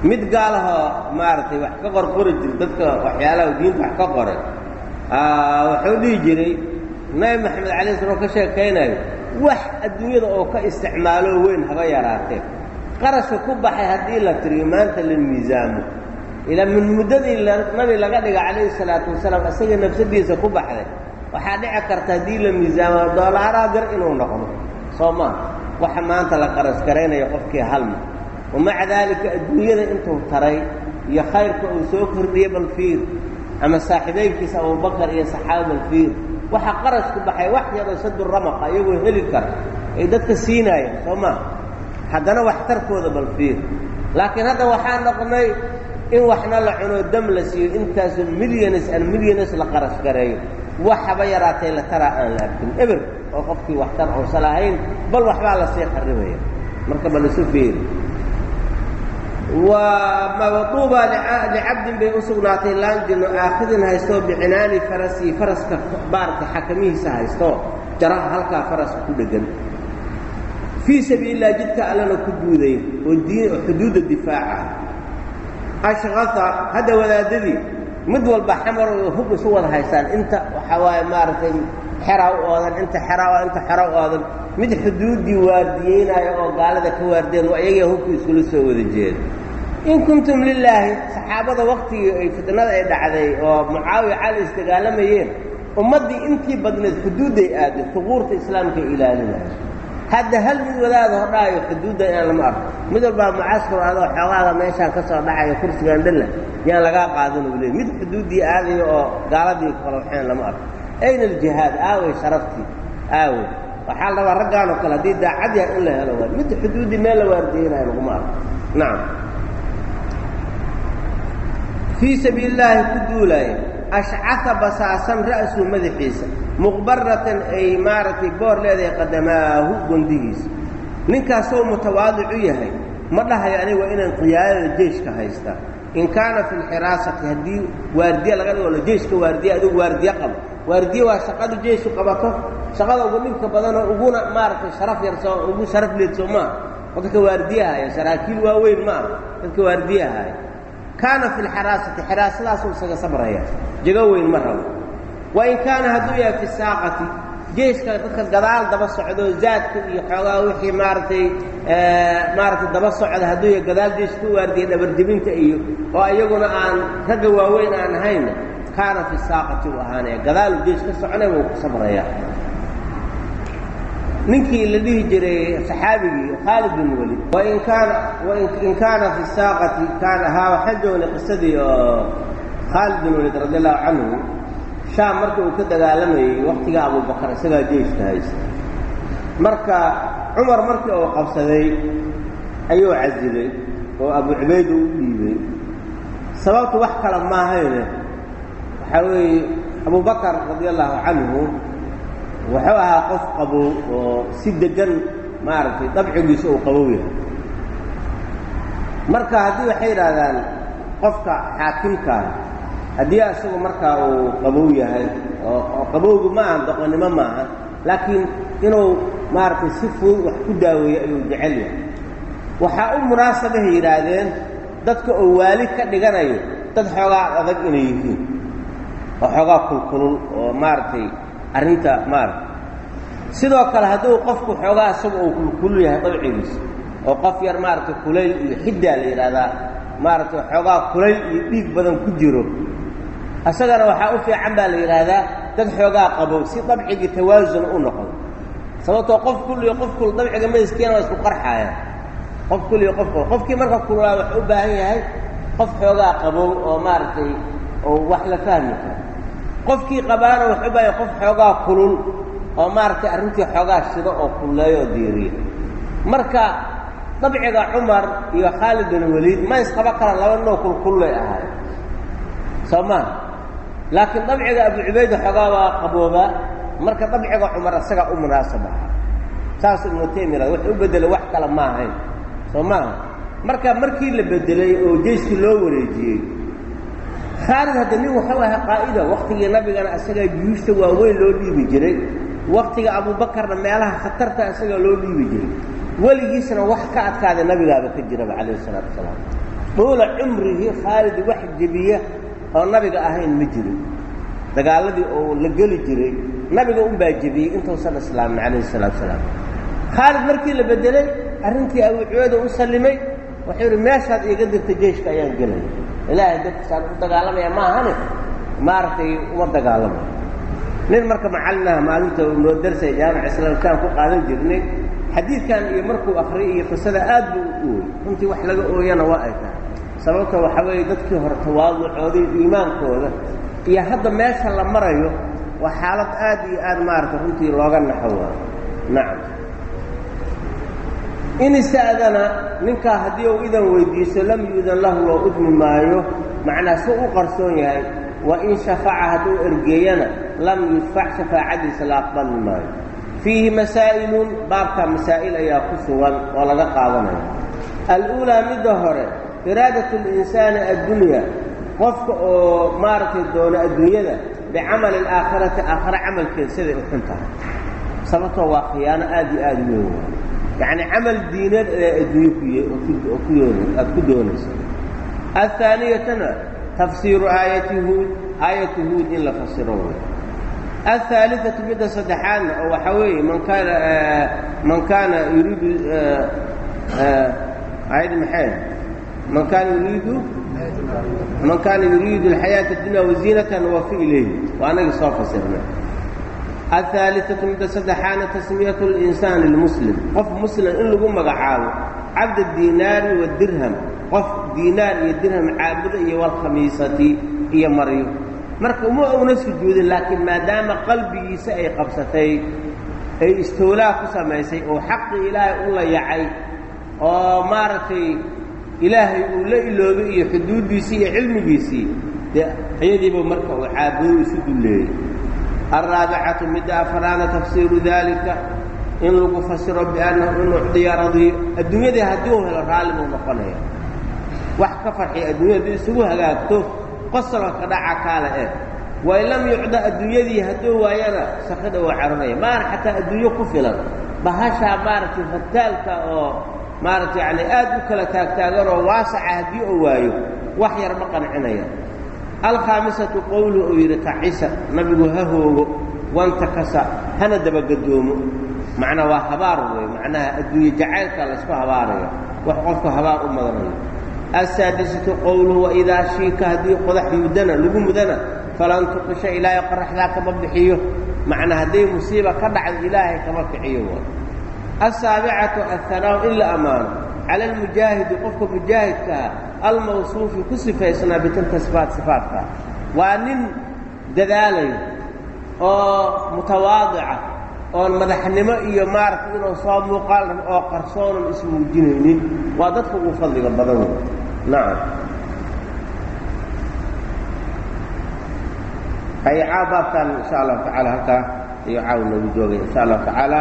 Speaker 1: mid gaalahoo maaragtay wax ka qorqori jira dadka waxyaalaha diinta wax ka qoray wuxuu dhihi jiray nabi maxamed calay slam ka sheekaynayo wax adduunyada oo ka isticmaalo weyn haba yaraatee qarashka ku baxay haddii la tiriyo maanta la miisaamo ilaa min muddadii nabi laga dhiga calayhi salaatu wasalaam isaga nafsadiisa ku baxday. Waxaa dhici karta haddii la miisaamo doolaaraa gar inuu noqdo. Soo maa waxa maanta la qarash garaynaya qofkii halma wamaca daalika adduunyada intuu taray iyo khayrka uu soo kordhiyey balfiir ama saaxiibaynkiisa abubakar iyo saxaaba balfiir waxa qarash ku baxay wax yaroo sadu ramaqa iyagoo heli kara ay dadka siinaayeen soo maa haddana waxtarkooda balfiir laakiin hadda waxaa noqnay in waxna la cuno dam la siiyo intaasoo milyanes an milyanes la qarash gareeyo. Wax haba yaraatay la taraa aan la arkin. Eber oo qofkii waxtar uusan lahayn bal waxbaa la sii qarribaya marka bal isu fiiri. Wa maduuba licabdin bay u sugnaatay aakhidin haystoo bicinaani farasii faraska baarka xakamihiisa haysto jaraha halkaa faraska ku dhegan fii sabiililah jidka allana ku guuday oo diin xuduudda difaaca ashqasa hadda wadaadadii mid walba xamarooda hub isu wada haystaan inta waxaa waaye maaragtay xeraa u oodan inta xeraa inta xera u oodan mid xuduuddii waardiyeynaayo oo gaalada ka waardeen waa iyagaa hubkii iskula soo wada jeeda in kuntum lilaahi saxaabada waktigii ay fitnada ay dhacday oo mucaawiya cali isdagaalamayeen ummaddii intii badneed xuduudday aaday huquurta islaamkay ilaalinaya hadda hal mid wadaada hodhaayo xuduudda inaan lama arko. Mid walbaa mucaskar adoo xoogaaga meeshaan ka soo dhacayo kursigaan dhalla yaan lagaa qaadan u leey mid xuduuddii aadayo oo gaaladii kala waxeen lama arko. Ayna aljihaad aaway sharaftii aaway. Waxaa la rabaa raggaanoo kale haddii daacad yahay in la helo waay mid xuduuddii meel la waardiyeynayo laguma arko. Nacam fii sabiili illaahi ku duulaaya ashcata basaasan ra'suu madaxiisa muqbaratan ay maaragtay boor leedahay qadamaahu gondihiisa ninkaasoo mutawaadicu yahay ma dhahayo aniga inaan qiyaadada jeyshka haysta in kaana fi lxiraasati haddii waardiye laga dhigo jeyshka waardiye adigu waardiye qabo waardiye waa shaqada jeyshu qabato shaqada ugu dhibka badanoo uguna maaragtay sharaf yar soo ugu sharaf leed soo maaha dadka waardiyahaaya saraakiil waaweyn ma aha dadka waardiyahaaya kaana fi lxiraasati xiraasadaasuu isaga sabraya jego weyn ma rabo. Wa in kaana hadduu yahay fi saaqati jeyshka dadka gadaal daba socdo zaadka iyo xoogaa wixii maaragtay maaragtay daba socda hadduu yahay gadaal jeysh ku waardiya dhabarjebinta iyo oo iyaguna aan ragga waaweyn aan ahayna kaana fi saaqati uu ahaanaya gadaalu jeysh ka soconay wuu ku sabraya ninkii la dhihi jiray saxaabigii khaalid bin welid wain kaana fi saaqati kaana haa waxaan joognay qisadii oo khaalid bin welid radi allahu canhu shaam marka uu ka dagaalamayey waktiga abubakar isagaa jeyshka haysta. Marka cumar markii uu qabsaday ayuu casilay oo abu cubayd u dhiibay. Sababtu wax kale maahayne waxaa weeye abubakar radi allahu canhu wuxuu ahaa qof qabow oo si degan maaragtay dabcigiisa uu qabow yahay. Marka haddii waxay yidhaahdaan qofka xaakimkaa haddii isagu markaa uu qabow yahay oo qabowgu ma ahan doqonnimo maaha laakiin inuu maaragtay si fudud wax ku daaweeyo ayuu jecel yahay. Waxaa u munaasabahay yidhaahdeen dadka oo waali ka dhiganayo dad xoogaa adag inay yihiin oo xoogaa kulkulul oo maaragtay arrinta maaragta sidoo kale hadduu qofku xoogaa isaga uu kulkulul yahay dabcigiisa oo qof yar maaragtay kulayl iyo xiddaa la yidhaahdaa maaragtay xoogaa kulayl iyo dhiig badan ku jiro. Isagana waxaa u fiican baa la yidhaahdaa dad xoogaa qabow si dabcigii tawaasun u noqdo sababtoo qof kul iyo qof kul dabciga madaskiina waa isku qarxaayaan qof kul iyo qof qofkii marka kululaa wuxuu u baahan yahay qof xoogaa qabow oo maaragtay oo wax la fahmi karo qofkii qabaana yahay qof xoogaa kulul oo maaragtay arrintii xoogaa shido oo kulleeyo oo diiriya. Marka dabciga cumar iyo khaalid bin waliid ma isqaba karaan laba noo kulkullay ahaay soo maa laakiin dabciga abu cubayda xoogaa waa qabooba marka dabciga cumar isagaa u munaasab aha saas ibnu taymiya wax u beddelay wax kale ma ahayn soo maaha marka markii la bedelay oo jeyskii loo wareejiyey khaalid hadda nin waxau ahaa qaa'ida waktigii nabigana isagaa juyuushta waaweyn loo dhiibi jiray. Waktiga abuubakarna meelaha khatarta isagaa loo dhiibi jiray. Weligiisna wax ka adkaaday nabigaaba ka jiraba calayhi isalaatu wasalaam duula cumrigii khaalid wax jebiya oo nabiga ahayn ma jirin. Dagaaladii oo la geli jiray nabiga unbaa jebiyey intuusan islaamin calayhi salaatu wasalaam khaalid markii la bedelay arrintii abu cubeeda u sallimay wuxuu yidhi meeshaad iiga dirta jeyshka ayaan gelaya ilaahay dartiisaan u dagaalamaya maahane? Maaragtay uma dagaalamayo nin marka macallinaha maalinta noo darsay jaamica islaamkaan ku qaadan jirnay xadiidkan iyo markuu akriyay iyo qisada aad buu u ooyey runtii wax laga ooyana waa ay tahay. Sababta waxaa weeye dadkii hore tawaaducooday iimaankooda iyo hadda meesha la marayo waa xaalad aad iyo aad maaragtay runtii looga naxo waa nacam in ista'dana ninkaa haddii uu idan weydiiso lam yu'dan lahu loo udmi maayo. Macnaa si u qarsoon yahay wa in shafaca hadduu ergeeyana lam yudfac shafaacadiisa la aqbali maayo. Fiihi masaa'ilun baabka masaa'il ayaa ku sugan oo laga qaadanaya al-uulaa midda hore iraadatu اlinsaani addunya qofka oo maaragtay doono adduunyada bicamali alaakhirati aakhira camalkeed siday u xun tahay. Sababtoo waa khiyaano aad iyo aad u weyn yacni camal diineed inaad adduunye oo aad ku doonayso. Ahaaniyatana tafsiiru aayati huud aayati huud in la fasiro wey ahaaliatu midda saddexaadna oo waxaa weeye man man kaana yuriidu aayadda maxay? Man kaana yuriidu man kaana yuriidu alxayaata adunya waziinatan wawafi ilayhi waa anagii soo fasirnay ahaaliatu midda saddexaadna tasmiyatu linsaani lmuslim qof muslim in lagu magacaabo cabda diinaari wadirham qof diinaar iyo dirham caabuda iyo walkhamiisati iyo maryo marka uma una sujuudin laakiin maadaama qalbigiisa ay qabsatay ay istowlaa ku samaysay oo xaqi ilaahay u layacay oo maaragtay ilaahay uu la iloobay iyo xuduuddiisii iyo cilmigiisii dee ayadiiba marka uu caabudo isu dulleeyey alraabicatu midda afaraana tafsiiru daalika in lagu fasiro biannahu in ucdiya adduunyadii haddii uu helo raalli buu noqonaya wax ka farxiya adduunya isugu hagaagto qosolka ka dhaca kaale eh wain lam yucda adduunyadii hadduu waayana sakida waa caranaya maana xataa adduunyo ku filan bahashaa maaragtay fataalka oo maaragtay yani aad u kala taagtaaganoo waasaca haddii uu waayo wax yar ma qancinaya alkhaamisatu qowluhu uu yidhi tacisa nabigu ha hoogo wantakasa hana dabagadoomo macnaa waa habaar wey macnaha adduunye jacaylka laysku habaaraya wax qofku habaar u madanayo asaadisatu qowluhu waidaa shiika haddii qodax yudana lagu mudana falan tuqisha ilaahay qoraxdaa kama bixiyo macnaa hadday musiiba ka dhacdo ilaahay kama kiciyo waay asaabicatu ahanaaw in la ammaano cala almujaahidi qofka mujaahidkaa almawsuufi ku sifaysnaa bitilka sifaat sifaatkaa waa nin dadaalaya oo mutawaadica oon madaxnimo iyo maaragtay inuu soo muuqaal rab oo qarsoonan ismuujinaynin waa dadka ugu fadliga badan wey nacam hay caaw baabkan insha allahu tacaala halkaa iyo caaw noogu joogay insha allahu tacaala